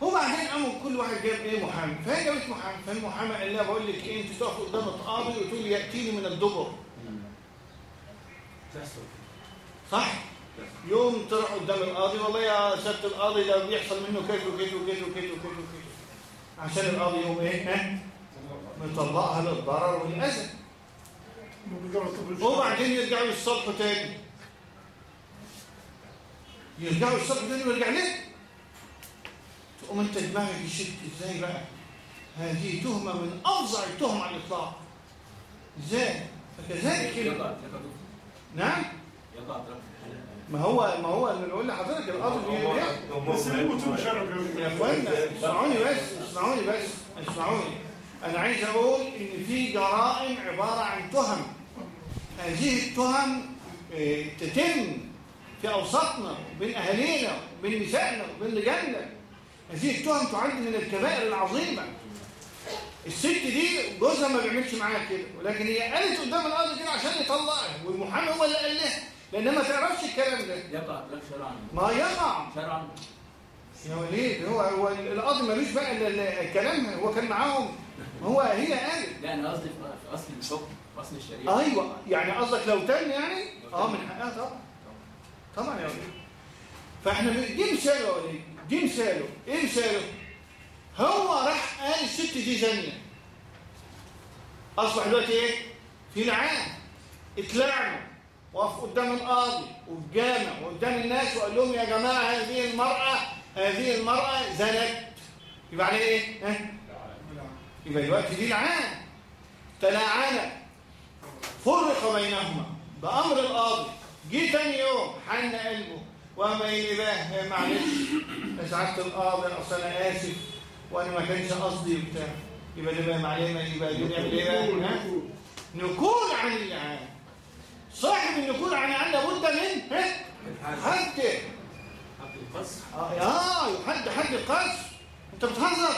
وبعدين قاموا كل واحد جاب إيه؟ محامي. فهي جابت محامي. فالمحامي قال لها بقول لك إيه أنت تقف قدام القاضي وتقول يأتيني من الدبر. صح؟ يوم تروح قدام القاضي والله يا سيادة القاضي ده بيحصل منه كذا وكذا وكذا وكذا وكذا عشان القاضي يوم إيه؟ مطلقها للضرر طب وبعدين يرجعوا يصلحوا تاني يرجعوا يصلحوا تاني ويرجع ليه تقوم انت دماغك يشت إزاي بقى هذه تهمة من أفظع التهم على الإطلاق إزاي فكذلك يقع نعم يقع طرف الحلقة ما هو ما هو اللي بقول لحضرتك القاضي بي- بس شرب يا اخوانا اسمعوني بس اسمعوني بس اسمعوني أنا عايز أقول إن في جرائم عبارة عن تهم. هذه التهم آه، تتم في اوساطنا وبين أهالينا وبين نسائنا وبين رجالنا. هذه التهم تعد من الكبائر العظيمة. الست دي جوزها ما بيعملش معاها كده ولكن هي قالت قدام القاضي كده عشان يطلقها والمحامي هو اللي قال لها لانها ما تعرفش الكلام ده. يقع طرف شرعا. ما يقع. شرعا. يا وليد هو هو القاضي ملوش بقى الكلام هو كان معاهم هو هي قالت. لا أنا قصدي في أصل الحكم في أصل الشريعة. أيوه يعني قصدك لو تم يعني؟ آه من حقها طبعا. طبعا يا وليد. فإحنا ب- دي مثاله يا وليد دي مثاله إيه مثاله هو راح قال الست دي زانيه أصبح دلوقتي إيه؟ في لعان اتلعنوا وقف قدام القاضي والجامع وقدام الناس وقال لهم يا جماعة هذه المرأة هذه المرأة زنت. يبقى عليه إيه؟ ها؟ يبقى دلوقتي دي لعان تلاعنت فرق بينهما. بأمر القاضي. جه تاني يوم حن قلبه. وما يباه يا معلش يا سعادة القاضي أصل أنا آسف وأنا ما كانش قصدي وبتاع. يبقى ده بقى معلمة يبقى نعمل إيه بقى؟ نكون عن اللعان صاحب النكول عن اللعان لابد من؟ ها؟ حد. حق القصر؟ آه آه، يحد حد القذف أنت بتهزر.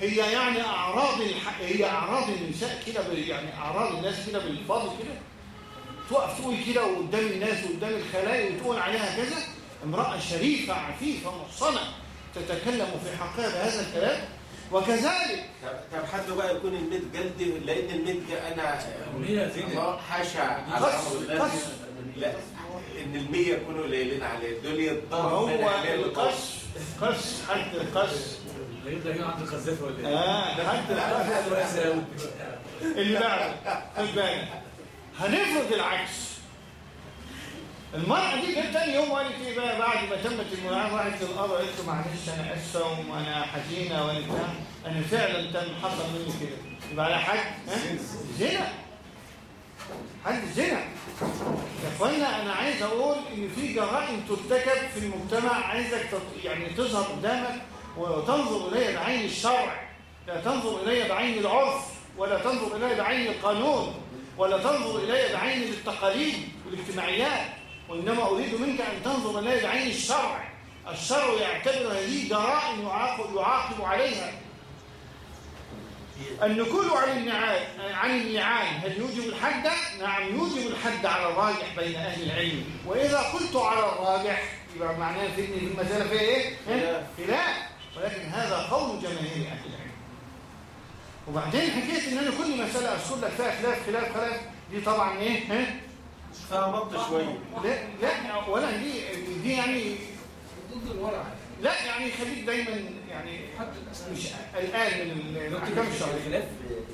هي يعني أعراض الح... هي أعراض النساء كده ب... يعني أعراض الناس كده بالفاضل كده. تقف تقول كده قدام الناس وقدام الخلايق وتقول عليها كذا. امرأة شريفة عفيفة محصنة تتكلم في حقها بهذا الكلام. وكذلك طب حد بقى يكون الميت جلدي؟ لأن الميت أنا حاشا. لا إن المية يكونوا قليلين عليه. دول يتضرب هو القص قص حد القص. عند ولا إيه؟ آه حد القص كويس قوي اللي بعده خد بالك. هنفرض العكس. المرأة دي جت تاني يوم وقالت إيه بقى؟ بعد ما تمت الملاعبة راحت للأب قالت له معلش أنا آسفة وأنا حزينة وأنا بتاع أنا فعلا تم حصل مني كده. يبقى على حد؟ زنا. حد زنا. يا إخوانا أنا عايز أقول إن في جرائم ترتكب في المجتمع عايزك يعني تظهر قدامك وتنظر إليها بعين الشرع لا تنظر إلي بعين العرف ولا تنظر إلي بعين القانون ولا تنظر إلي بعين التقاليد والاجتماعيات وإنما أريد منك أن تنظر إلي بعين الشرع. الشرع يعتبر هذه جرائم يعاقب, عليها. النكول عن النعان عن اللعان هل يوجب الحد؟ نعم يوجب الحد على الراجح بين أهل العلم. وإذا قلت على الراجح يبقى معناه في المسألة فيها إيه؟ خلاف. ولكن هذا قول جماهير أهل العلم. وبعدين حكيت إن أنا كل مساله اذكر لك فيها خلاف خلاف خلاف دي طبعا إيه؟ ها؟ فهمت شوية لا لا ولا دي دي يعني ضد الورع لا يعني خليك دايما يعني مش قلقان من الأحكام الشرعية. خلاف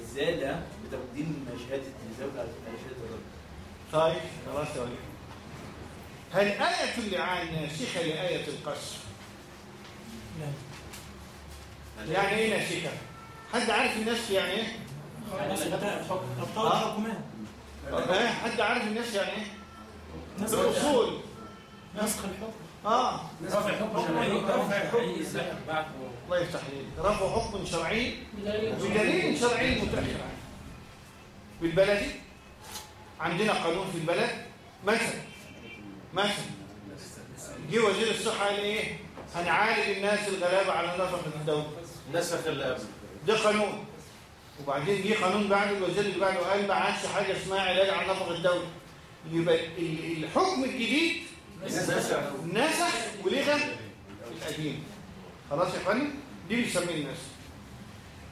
الزيادة بتقديم شهادة الزوج على شهادة الرجل. طيب خلاص يا وليد هل آية اللعان ناسخة لآية القصر؟ يعني إيه ناسخة؟ حد عارف الناس يعني إيه؟ ها؟ حد عارف الناس يعني إيه؟ نسخ الأصول. نسخ الحكم. آه رفع حكم شرعي. رفع حكم الله يفتح عليك. رفع حكم شرعي. بدليل. شرعي متأخر عنه بالبلدي عندنا قانون في البلد؟ مثلا. مثلا. جه وزير الصحة قال إيه؟ هنعالج الناس الغلابة على نفقة الدولة. نسخ اللي قبل ده قانون. وبعدين جه قانون بعد الوزير اللي بعده؟ قال ما عادش حاجة اسمها علاج على نفقة الدولة. يبقى ال- الحكم الجديد نسخ. نسخ ولغى القديم. خلاص يا إخواني؟ دي بنسميه النسخ.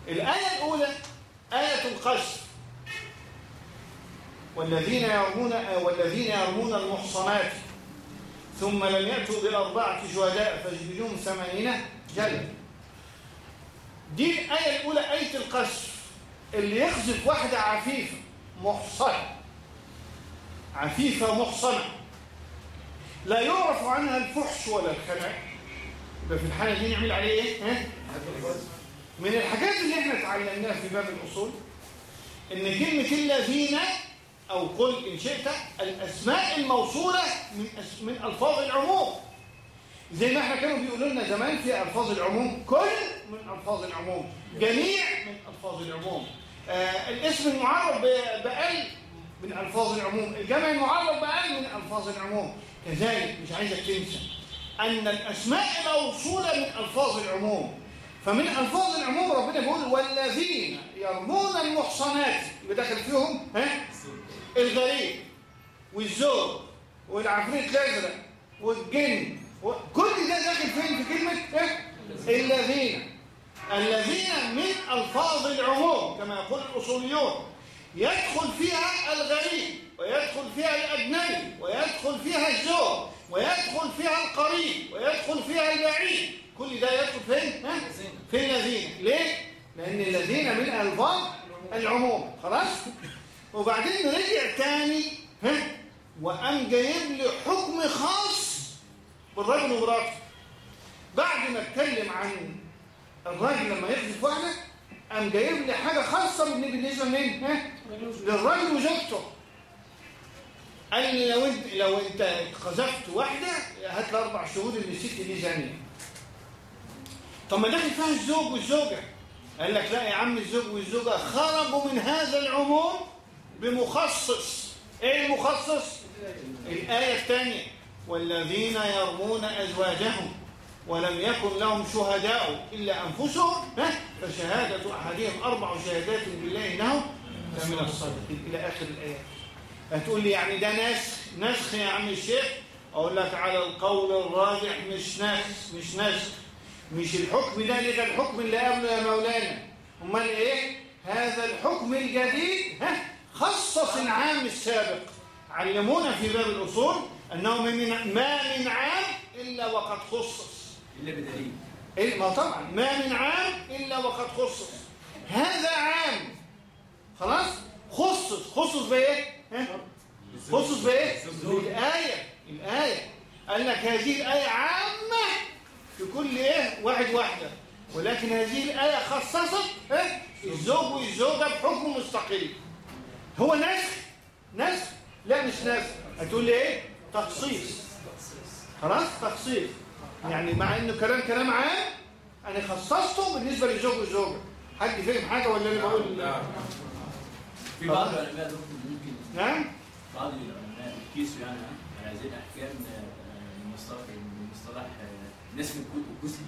الآية الأولى آية القذف والذين يرمون والذين يرمون المحصنات ثم لم يأتوا بأربعة شهداء فاجلدوهم ثمانين جلد دي الآية الأولى آية القذف اللي يقذف واحدة عفيفة محصنة. عفيفة محصنة. لا يعرف عنها الفحش ولا الخلاء يبقى في الحالة دي نعمل عليه إيه؟ ها؟ من الحاجات اللي إحنا اتعلمناها في باب الأصول إن كلمة الذين أو قل إن شئت الأسماء الموصولة من أس... من ألفاظ العموم. زي ما إحنا كانوا بيقولوا لنا زمان في ألفاظ العموم كل من ألفاظ العموم. جميع من ألفاظ العموم. آه الاسم المعرب ب- بأقل من ألفاظ العموم. الجمع المعرب بأقل من ألفاظ العموم. كذلك مش عايزك تنسى أن الأسماء موصولة من ألفاظ العموم. فمن ألفاظ العموم ربنا بيقول والذين يرمون المحصنات. يبقى داخل فيهم ها؟ الغريب والزوج والعفريت الأزرق والجن. كل ده داخل فين؟ في كلمة الذين. الذين من ألفاظ العموم كما يقول الأصوليون يدخل فيها الغريب ويدخل فيها الأجنبي ويدخل فيها الزوج ويدخل فيها القريب ويدخل فيها البعيد. كل ده يدخل فين؟ في الذين. ليه؟ لأن الذين من ألفاظ العموم. خلاص؟ وبعدين رجع تاني ها؟ وقام جايب لي حكم خاص بالرجل ومراته بعد ما اتكلم عن الراجل لما يقذف واحدة قام جايب لي حاجة خاصة بالن- بالنسبة لمين ها؟ للراجل وزوجته قال لي لو انت لو أنت قذفت واحدة هات لي أربع شهود ان الست دي زانيه طب ما داخل فيها الزوج والزوجة. قال لك لا يا عم الزوج والزوجة خرجوا من هذا العموم بمخصص. إيه المخصص؟ الآية الثانية. والذين يرمون أزواجهم. ولم يكن لهم شهداء إلا أنفسهم ها؟ فشهادة أحدهم أربع شهادات بالله انه لمن الصادقين إلى آخر الايات هتقول لي يعني ده نسخ نسخ يا عم الشيخ؟ أقول لك على القول الراجح مش نسخ مش نسخ. مش الحكم ده اللي ده الحكم اللي قبله يا مولانا. أمال إيه؟ هذا الحكم الجديد ها؟ خصص العام السابق. علمونا في باب الأصول أنه من ما من عام إلا وقد خصص. إلا بدليل. إيه ما طبعا. ما من عام إلا وقد خصص. هذا عام. خلاص؟ خصص. خصص بإيه؟ خصص بإيه؟ بالآية الآية. قال لك هذه الآية عامة في كل إيه؟ واحد واحدة. ولكن هذه الآية خصصت؟ الزوج والزوجة بحكم مستقل. هو نسخ. نسخ. لا مش نسخ. هتقول لي إيه؟ تخصيص. خلاص؟ تخصيص. يعني مع انه كلام كلام عام أنا خصصته بالنسبة للزوج والزوجه حد فهم حاجة ولا أنا بقول؟ نعم في بعض العلماء دكتور ممكن نعم؟ بعض العلماء بيقيسوا يعني على هذه الاحكام آه، من مصطلح من مصطلح الكتب الجزئي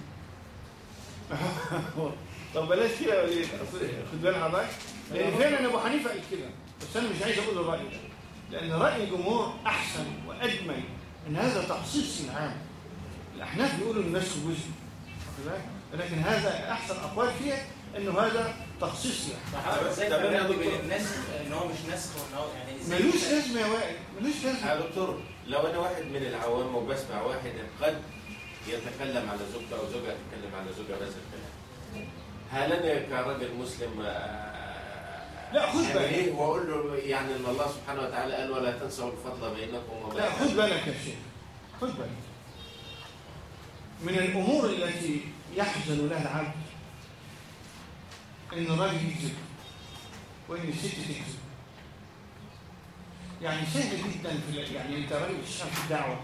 طب بلاش كده يا وليد أصل خد بالك حضرتك لأن فعلا أبو حنيفة قال كده بس أنا مش عايز أقول الرأي ده. لأن رأي الجمهور أحسن وأجمل ان هذا تخصيص عام. الاحناف بيقولوا واخد بالك؟ ولكن هذا أحسن أقوال فيها إنه هذا تخصيص يعني. طب دكتور- بين النسخ إن هو مش نسخ وان هو يعني ملوش لازمه يا وائل ملوش لازمه يا دكتور لو أنا واحد من العوام وبسمع واحد قد يتكلم على زوجته أو زوجها تتكلم على زوجها بهذا الكلام هل أنا كراجل مسلم آه، لا، خد يعني بالك. إيه وأقول له يعني إن الله سبحانه وتعالى قال ولا تنسوا الفضل بينكم وما لا خد بالك يا شيخ خد بالك. من الأمور التي يحزن لها العبد إن الراجل يكذب وإن الست تكذب. يعني سهل جدا في يعني أنت راجل بتشتغل في الدعوة.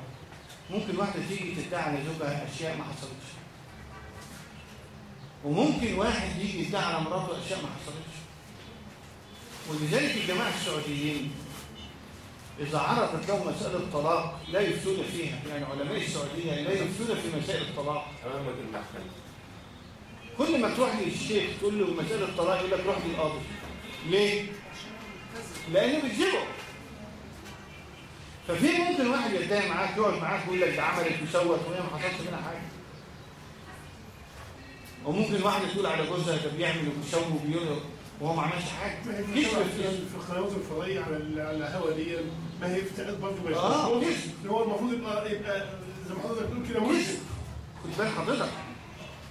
ممكن واحدة تيجي تدعي على زوجها أشياء ما حصلتش. وممكن واحد يجي يدعي على مراته أشياء ما حصلتش. ولذلك الجماعة السعوديين إذا عرضت لهم مسألة طلاق لا يفتون فيها. يعني علماء السعودية لا يفتون في مسائل الطلاق. امامك المحكمه كل ما تروح للشيخ تقول له مسألة الطلاق يقول لك روح للقاضي. ليه؟ لأنه بيكذبوا ففي ممكن واحد يتضايق معاك يقعد معاك يقول لك ده عملت وسوت وهي ما حصلش منها حاجة. وممكن واحدة تقول على جوزها ده بيعمل وبيسوي وبيقول وهو ما عملش حاجة. في القنوات الفضائية على ال- على الهوا دي ما هي افتئات برضه ما آه،. هو المفروض يبقى يبقى زي ما حضرتك بتقول كده ملزم خد بال حضرتك.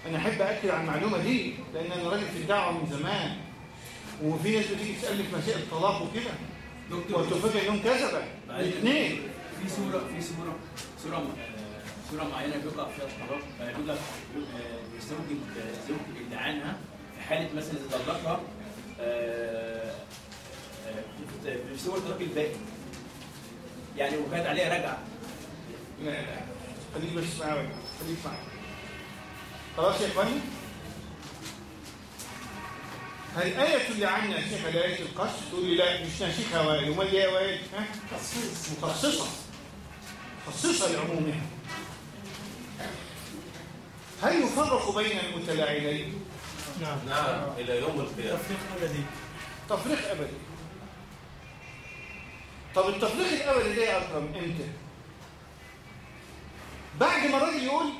أنا أحب أكد على المعلومة دي لأن أنا راجل في الدعوة من زمان وفي ناس بتيجي تسألني في مسائل الطلاق وكده. دكتور وتفاجئ انهم كذبه. الاثنين. في صورة في صورة صورة آه، صورة معينة بيقع فيها الطلاق آه، بيقع آه، بيستوجب آه، زوجته ابداعانها في حالة مثلا إذا طلقها في- في صور طلاق الباقي. يعني وكانت عليها رجعه لا لا خليك بس معايا خليك معايا. خلاص يا إخواني؟ هل آية اللي عنا يا شيخ آية القص تقول لي لا مش ناسخها وائل أمال إيه يا وائل؟ ها؟ مخصصة. مخصصة لعمومها هل يفرق بين المتلاعنين؟ نعم. نعم. إلى يوم القيامة. تفريق أبدي تفريق أبدي. طب التفريق الأبدي ده يا أكرم إمتى؟ بعد ما الراجل يقول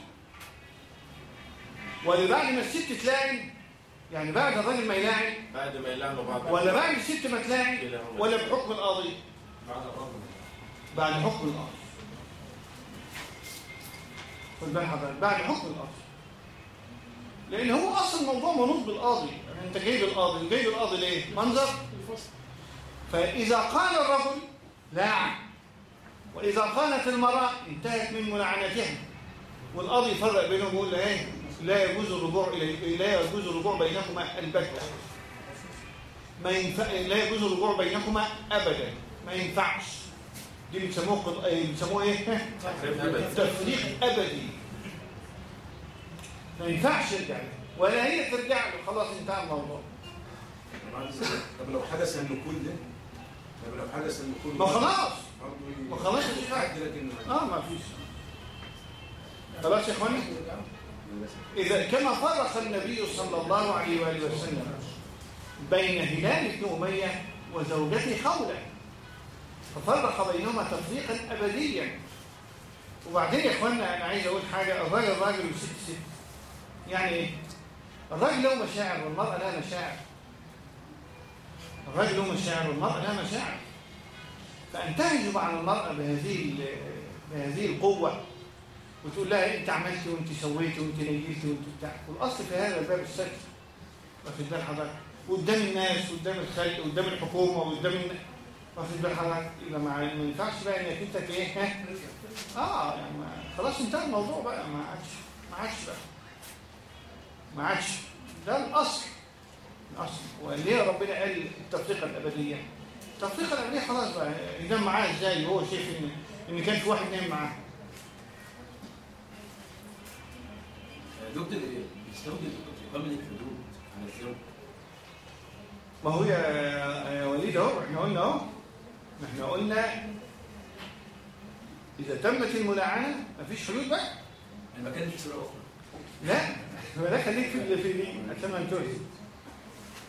ولا بعد ما الست تلاعن يعني بعد الراجل ما يلاعن بعد ما بعض ولا بعد الست ما تلاعن ولا بحكم القاضي؟ بعد الرجل بعد حكم القاضي. خد بال حضرتك بعد حكم القاضي. لأن هو أصلا الموضوع منوط بالقاضي. يعني أنت جايب القاضي جايب القاضي ليه؟ منظر. فإذا قال الرجل لاعن وإذا قالت المرأة انتهت من ملاعنتها والقاضي يفرق بينهم ويقول لا إيه لا يجوز الرجوع إلى لا يجوز الرجوع بينهما البتة. ما ينفع لا يجوز الرجوع بينهما ابدا. ما ينفعش. دي بيسموه قض- إيه، بيسموه إيه؟ تفريق أبدي. تفريق أبدي. ما ينفعش يرجع له. ولا هي ترجع له. خلاص انتهى الموضوع. طب لو حدث النكول ده؟ طب لو حدث ما خلاص. ما خلاص. آه ما فيش. خلاص يا إخواني؟ إذا كما فرق النبي صلى الله عليه وآله وسلم بين هلال بن أمية وزوجته خوله ففرق بينهما تفريقا ابديا. وبعدين يا اخوانا أنا عايز أقول حاجة. الراجل راجل والست ست. يعني إيه الراجل له مشاعر والمرأة لها مشاعر. الراجل له مشاعر والمراه لها مشاعر. فأن على المرأة بهذه بهذه القوة. وتقول لها انت عملت وانت سويت وانت نيلت وانت بتاع. والأصل في هذا الباب الستر واخد بال حضرتك. قدام الناس قدام الخلق قدام الحكومة وقدام واخد بال حضرتك. يبقى ما ينفعش بقى إنك أنت إيه؟ آه يعني خلاص انتهى الموضوع بقى. ما عادش ما عادش بقى. ما عادش. ده الأصل. الاصل وليه ربنا قال التفرقه الأبدية. التفرقه الأبدية خلاص بقى ينام معاه إزاي؟ وهو شايف ان إن كان في واحد نايم معاه. دكتور بيستوجب إقامة الحدود. على الزوج ما هو يا وليد أهو إحنا قلنا أهو. إحنا قلنا إذا تمت الملاعنة مفيش حدود بقى. بتكلم في صورة أخرى. لا هو ده خليك في اللي في دي عشان ما نتوهش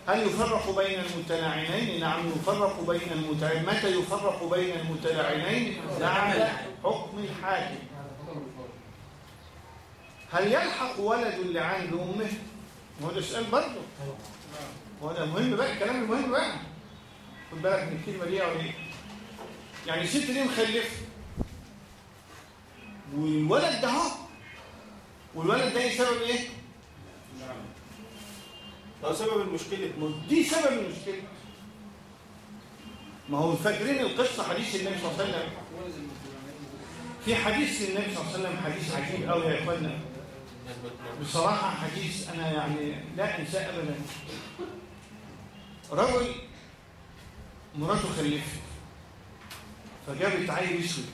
هل يفرق بين المتلاعنين؟ نعم يفرق بين المتلاعنين. متى يفرق بين المتلاعنين؟ بعد حكم الحاكم. هل يلحق ولد لعان بامه ما هو ده سؤال برضه. هو ده مهم بقى الكلام المهم بقى. خد بالك من الكلمة دي أو إيه يعني الست دي مخلفة. والولد ده أهو. والولد ده سبب إيه؟ هو سبب المشكلة؟ ما دي سبب المشكلة. ما هو فاكرين القصة حديث النبي صلى الله عليه وسلم. في حديث النبي صلى الله عليه وسلم حديث عجيب قوي يا اخوانا بصراحة حديث أنا يعني لا أنساه ابدا. رجل مراته خلفت. فجابت عيل أسود.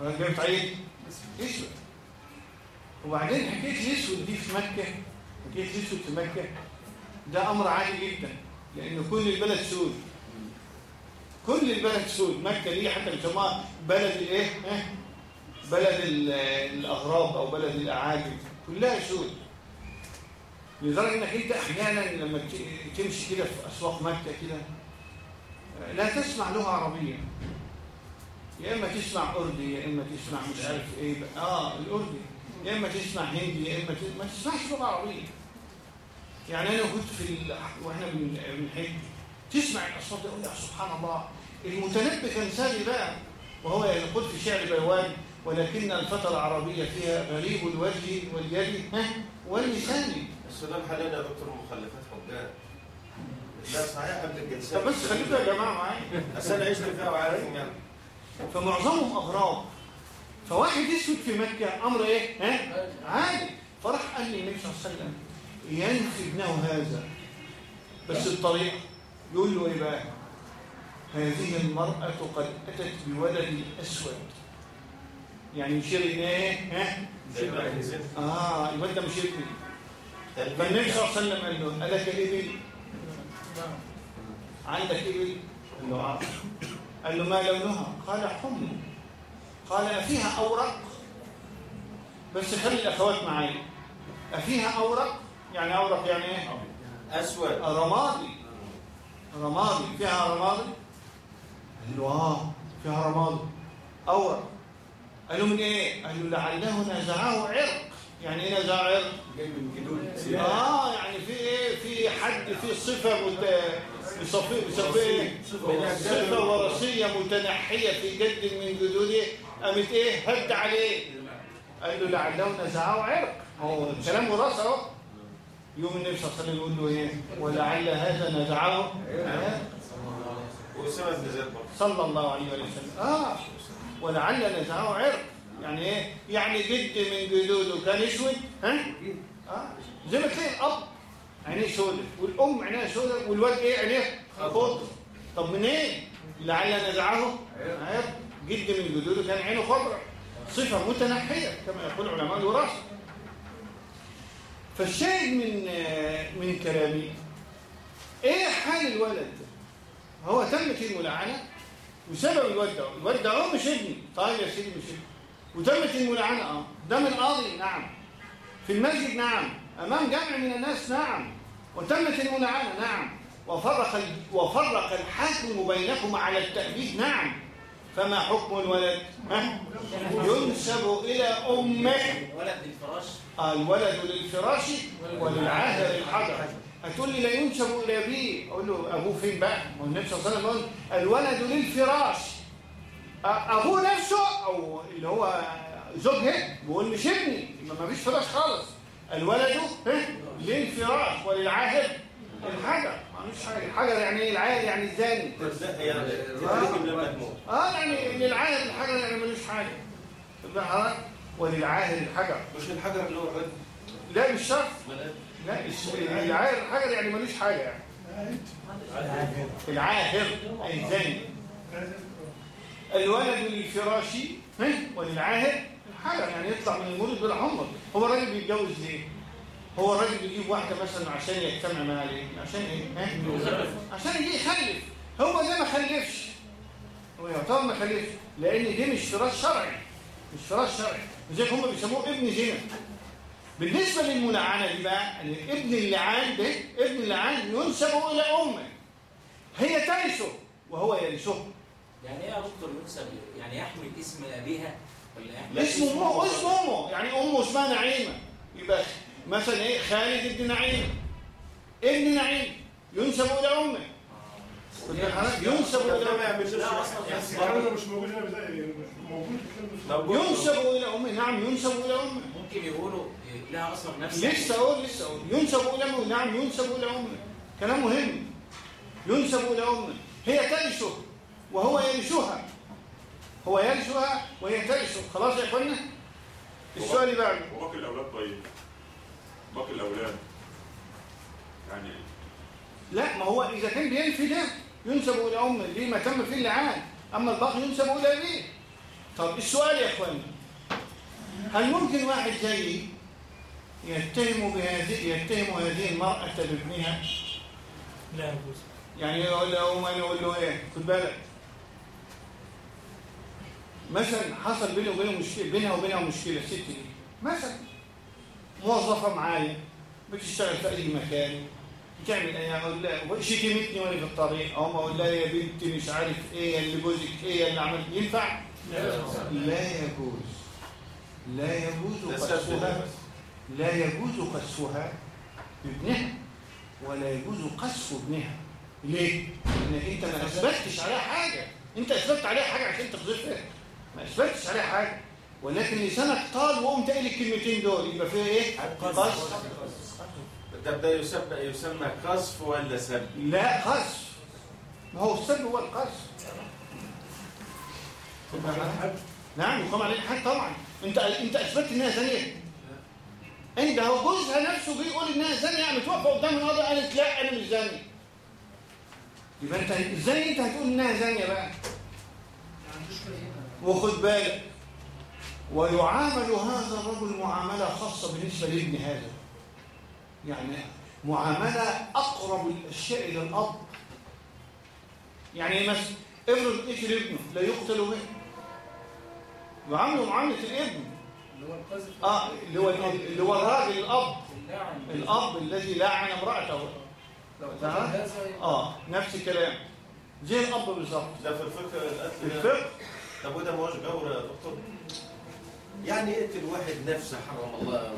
جابت عيل أسود. وبعدين حكايه الأسود دي في مكة. حكايه الاسود في مكه ده أمر عادي جدا لأن كل البلد سود. كل البلد سود. مكة دي حتى بيسموها بلد الإيه؟ ها؟ بلد ال- الاغراب أو بلد الأعاجم. كلها سود. لدرجة إنك أنت أحيانا لما تمشي كده في أسواق مكة كده لا تسمع لغة عربية. يا إما تسمع أردي يا إما تسمع مش عارف إيه. بقى. آه الأردي. يا إما تسمع هندي يا إما تسمع ما تسمعش لغة عربية. يعني أنا كنت في ال... وإحنا بن- بنحج تسمع الأصوات دي يقول يا سبحان الله. المتنبي كان ساري بقى وهو يقول في شعر بيوان ولكن الفتى العربية فيها غريب الوجه واليد. ها؟ واللسان السودان حاليا يا دكتور مخلفات حجاج. لا صحيح قبل الجنسيه طب بس خليكم يا جماعة معايا. بس أنا عشت فيها وعارف يعني فمعظمهم أغراب فواحد يسود في مكة أمر إيه؟ ها؟ عادي فراح قال لي النبي صلى الله عليه وسلم ينفي ابنه هذا بس الطريق يقول له إيه بقى؟ هذه المرأة قد أتت بولد أسود يعني يشير إلى إيه؟ ها؟ آه يبقى ده مش ابني فالنبي صلى الله عليه وسلم قال له ألك إبل؟ عندك إبل؟ قال له قال له ما لونها؟ قال حمر قال أفيها أورق؟ بس خلي الأخوات معايا أفيها أورق؟ يعني أورق يعني إيه؟ أسود رمادي رمادي فيها رمادي؟ قال له آه فيها رمادي أورق قال له من إيه؟ قال له لعله نزعه عرق يعني إيه نزعه عرق؟ جاي من جدود آه يعني في إيه في حد في صفة مت... بصفي بصفي إيه صفة وراثية متنحية في جد من جدوده. قامت إيه؟ هد عليه. قال له لعله نزعه عرق. هو كلام وراثة أهو. يوم النبي صلى الله عليه وسلم يقول له إيه؟ ولعل هذا نزعه. صلى الله عليه وسلم. آه. ولعل نزعه عرق. يعني إيه؟ يعني جد من جدوده كان أسود. ها؟ آه. زي ما تلاقي الأب عينيه سودة. والأم عينيها سودة والواد إيه عينيه؟ خضر طب منين؟ إيه؟ لعل نزعه عرق جد من جدوده كان عينه خضراء صفة متنحية كما يقول علماء الوراثة. فالشاهد من من كلامي إيه حال الولد؟ هو تمت الملعنه وسبب الواد ده. الواد ده هو مش ابني طيب يا سيدي مش ابني وتمت الملعنه آه. ده من القاضي نعم. في المسجد نعم. أمام جمع من الناس نعم. وتمت الملعنه نعم. وفرق وفرق الحاكم بينكم على التأبيد نعم. فما حكم الولد؟ ينسب إلى أمه. ولد الفراش آه، الولد للفراش وللعاهر الحجر هتقول لي لا ينسب إلى أبيه؟ أقول له أبوه فين بقى؟ النبي صلى الله عليه وسلم الولد للفراش. أبوه نفسه أو اللي هو زوجها بيقول مش ابني ما فيش فراش خالص. الولد ها، للفراش وللعاهر الحجر. حاجة الحجر يعني إيه؟ العاهر يعني الزاني. يعني آه يعني للعاهر الحجر يعني ملوش حاجة. تبقى حضرتك وللعاهر الحجر. مش الحجر اللي هو الرد لا مش شرط. لا. العاهر الحجر يعني ملوش حاجة يعني. العاهر اي زاني الولد للفراش ها؟ وللعاهر الحجر يعني يطلع من المولد بلا عمر هو الراجل بيتجوز ليه؟ هو الراجل بيجيب واحدة مثلا عشان يجتمع معاها ليه؟ عشان إيه؟ عشان يجي يخلف. هو ده ما خلفش. هو يعتبر ما خلفش لأن دي مش فراش شرعي. مش فراش شرعي. لذلك هم بيسموه ابن زنا بالنسبة للملعنه دي بقى إن ابن اللعان ده ابن اللعان ينسب إلى أمة. هي ترثه وهو يرثه. يعني إيه يا دكتور ينسب؟ يعني يحمل اسم أبيها؟ اسمه امه اسمه امه يعني أمه اسمها نعيمة. يبقى مثلا إيه؟ خالد ابن نعيم. ابن نعيم. ينسب إلى أمه؟ ينسب إلى أمه. ده مش موجود هنا ده. ينسب إلى أمه. نعم ينسب إلى أمه. ممكن يقولوا إيه، لها أصلا نفس لسه أقول لسه أقول. ينسب إلى أمه. نعم ينسب إلى أمه. كلام مهم. ينسب إلى أمه. هي ترثه وهو يرثها هو يرثها وهي ترثه خلاص يا اخوانا السؤال اللي بعده. وباقي الأولاد طيب؟ باقي الأولاد؟ يعني لا ما هو إذا كان بينفي ده ينسب إلى امه ليه؟ ما تم فيه اللعان. أما الباقي ينسب إلى ابيه طب السؤال يا اخوانا هل ممكن واحد زيي يتهم بهذه يتهم هذه المرأة بابنها؟ لا يجوز. يعني يقول له ما يقول له إيه؟ خد بالك. مثلا حصل بيني وبينه مشكلة بينها وبينها مشكلة ست دي. مثلا موظفة معايا بتشتغل في أي مكان بتعمل إيه أقول لها شتمتني وأنا في الطريق أو ما أقول لها يا بنتي مش عارف إيه اللي جوزك إيه اللي عملت ينفع؟ لا يجوز لا يجوز بس. لا يجوز قذفها بابنها ولا يجوز قذف ابنها. ليه؟ لأنك أنت ما اثبتتش عليها حاجة. أنت أثبتت عليها حاجة عشان تقذفها ما اثبتتش عليها حاجة. ولكن لسانك طال وقمت قايل الكلمتين دول يبقى فيها إيه؟ قذف طب ده يسمى يسمى قذف ولا سب؟ لا قذف ما هو السب هو القذف نعم يقام عليه الحد طبعا. انت انت أثبتت إنها زانيه انت هو جوزها نفسه بيقول إنها زانيه قامت واقفه قدام القاضي قالت لا أنا مش زانيه يبقى انت إزاي أنت هتقول إنها زانيه بقى؟ ما عندوش وخد بالك ويعامل هذا الرجل معاملة خاصة بالنسبة لابن هذا. يعني معاملة أقرب الأشياء إلى الأب. يعني مثلا افرض قتل ابنه لا يقتل به. يعامله معاملة الابن. اللي هو القذف آه اللي هو اللي هو الراجل الأب. اللاعن الأب الذي لعن يبقى آه نفس الكلام. زي الأب بالظبط. ده في الفقه القتل. الفقه طب وده ما هوش جور يا دكتور يعني يقتل واحد نفسه حرم الله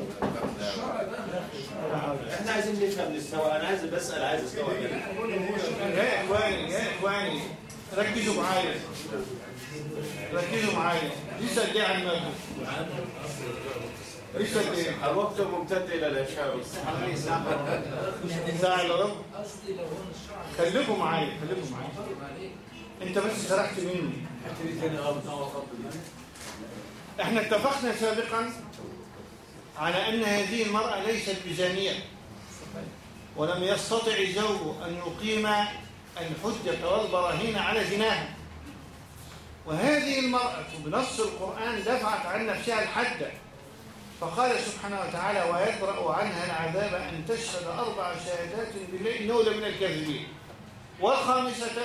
إحنا عايزين نفهم نستوعب أنا عايز بسال عايز استوعب يا إخواني يا إخواني ركزوا معايا ركزوا معايا لسه قد إيه على المغرب لسه قد إيه الوقت ممتد إلى العشاء هو الشرع خليكم معايا خليكم معايا انت بس سرحت مني إحنا اتفقنا سابقا على أن هذه المرأة ليست بزانية ولم يستطع الزوج أن يقيم الحجة والبراهين على زناها وهذه المرأة بنص القرآن دفعت عن نفسها الحد فقال سبحانه وتعالى ويدرأ عنها العذاب أن تشهد أربع شهادات بالله إنه لمن الكاذبين. والخامسة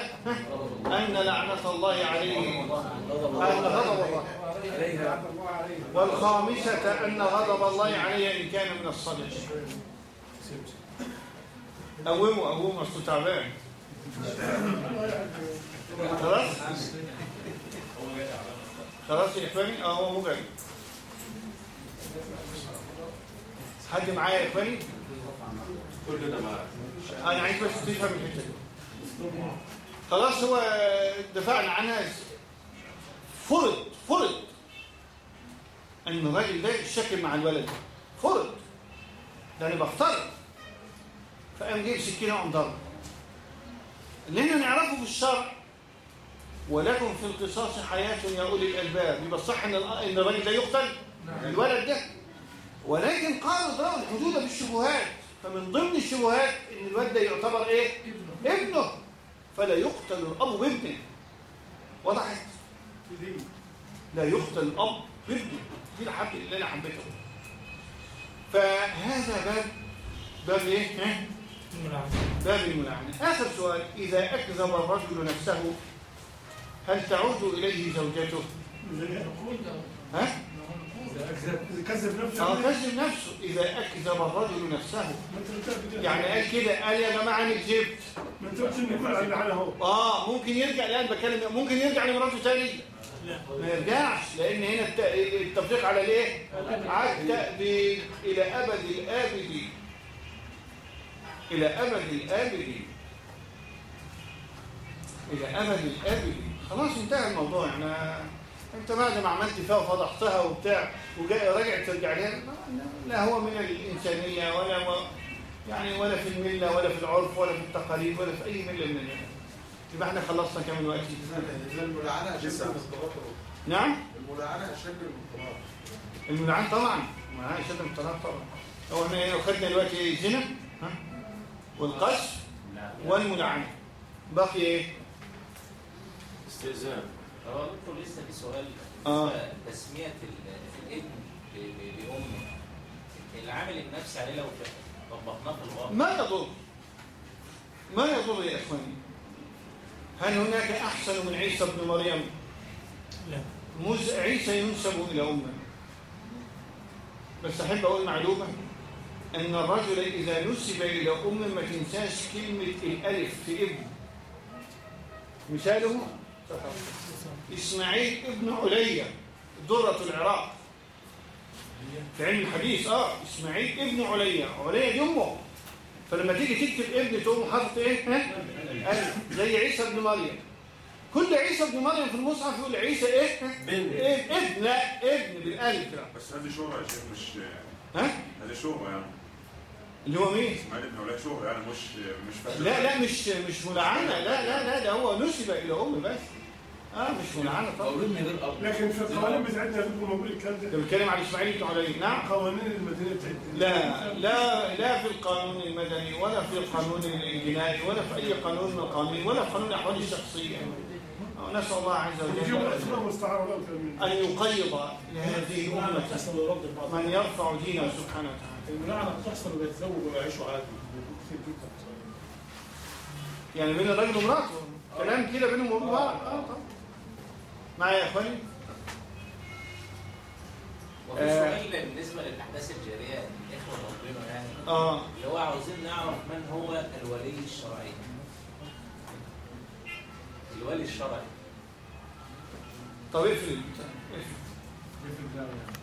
أن لعنة الله عليه أن غضب الله والخامسة أن غضب الله عليه إن كان من الصالحين قوموا قوموا أصله تعبان خلاص؟ خلاص يا إخواني؟ أه هو مجرد حد معايا يا إخواني؟ كلنا معاك أنا عايز بس تفهم الحتة دي. خلاص هو دفعنا عنها فرض فرض. أن الراجل ده يشكل مع الولد فرض. ده أنا بفترض فقام جايب سكينه وقام ضربه اللي إحنا نعرفه في الشرع ولكم في القصاص حياة يا أولي الألباب. يبقى الصح إن الأ- إن الراجل ده يقتل الولد ده. ولكن قالوا ضرب الحدود بالشبهات. فمن ضمن الشبهات إن الولد ده يعتبر إيه؟ ابنه فلا يقتل الأب بابنه وضحت لا يقتل الأب بابنه دي الحب اللي أنا حبيته فهذا باب باب؟ ها؟ باب الملعنة آخر سؤال إذا أكذب الرجل نفسه هل تعود إليه زوجته؟ ها؟ كذب نفسه. كذب نفسه إذا أكذب الرجل نفسه. يعني قال كده قال يا جماعة أنا كذبت. ما أنت قلت على هو. آه ممكن يرجع الآن بكلم ممكن يرجع لمراته تاني. ما يرجعش لأن هنا الت- التفريق على الإيه؟ على التأبيد. إلى أبد الآبدين إلى أبد الآبدين إلى أبد الآبدين خلاص انتهى الموضوع. يعني أنت بعد ما عملت فيها وفضحتها وبتاع وجاي راجع ترجع لها لا- هو من الإنسانية ولا و- يعني ولا في الملة ولا في العرف ولا في التقاليد ولا في أي ملة من الملل يبقى إحنا خلصنا كام الوقت من الطلاق نعم؟ الملاعنة أشد من الطلاق الملعان طبعا. شد من الطلاق طبعا. هو إحنا إيه خدنا دلوقتي إيه الزنا ها والقذف والملعنه باقي إيه؟ استئذان. هو دكتور لسه في سؤال. آه. تسمية ال- الابن ب- ب- بأمه. العامل النفسي عليه لو طبقناه في الواقع ما يضر. ما يضر يا إخواني. هل هناك أحسن من عيسى ابن مريم؟ لا. مز عيسى ينسب إلى أمه. بس أحب أقول معلومة. أن الرجل إذا نسب إلى ام ما تنساش كلمة الألف في ابن مثاله؟ إسماعيل ابن عليا درة العراق. في علم الحديث آه إسماعيل ابن عليا عليا دي امه فلما تيجي تكتب ابن تقوم حاطط إيه؟ ها؟ الف زي عيسى ابن مريم. كل عيسى ابن مريم في المصحف يقول عيسى إيه؟ بن. إيه؟ ابن لا ابن بالألف لا بس هذه شهرة يا شيخ مش ها؟ هذه شهرة يعني. اللي هو مين؟ إسماعيل ابن ولاء شهرة يعني مش مش لا لا مش مش ملعنة لا لا لا ده هو نسب إلى ام بس. آه مش ملعنه طبعا. لكن في القوانين بتاعتنا بيبقى موجود الكلام أنت ده بتتكلم على الاسماعيلي بتوع علي نعم. قوانين المدينة بتاعتنا. لا لا لا في القانون المدني ولا في القانون الجنائي ولا في أي قانون من القوانين ولا في قانون الاحوال الشخصية. نسأل الله عز وجل. أن يقيض لهذه البعض من يرفع دينه سبحانه وتعالى. الملعنة بتحصل وبيتزوج ويعيشوا عادي. يعني بين الراجل ومراته كلام كده بينهم وبين بعض آه طبعا معايا يا إخواني؟ وفي آه. سؤال بالنسبة للأحداث الجارية الإخوة ربنا يعني. آه. اللي هو عاوزين نعرف من هو الولي الشرعي. الولي الشرعي. طب اقفل البتاع اقفل.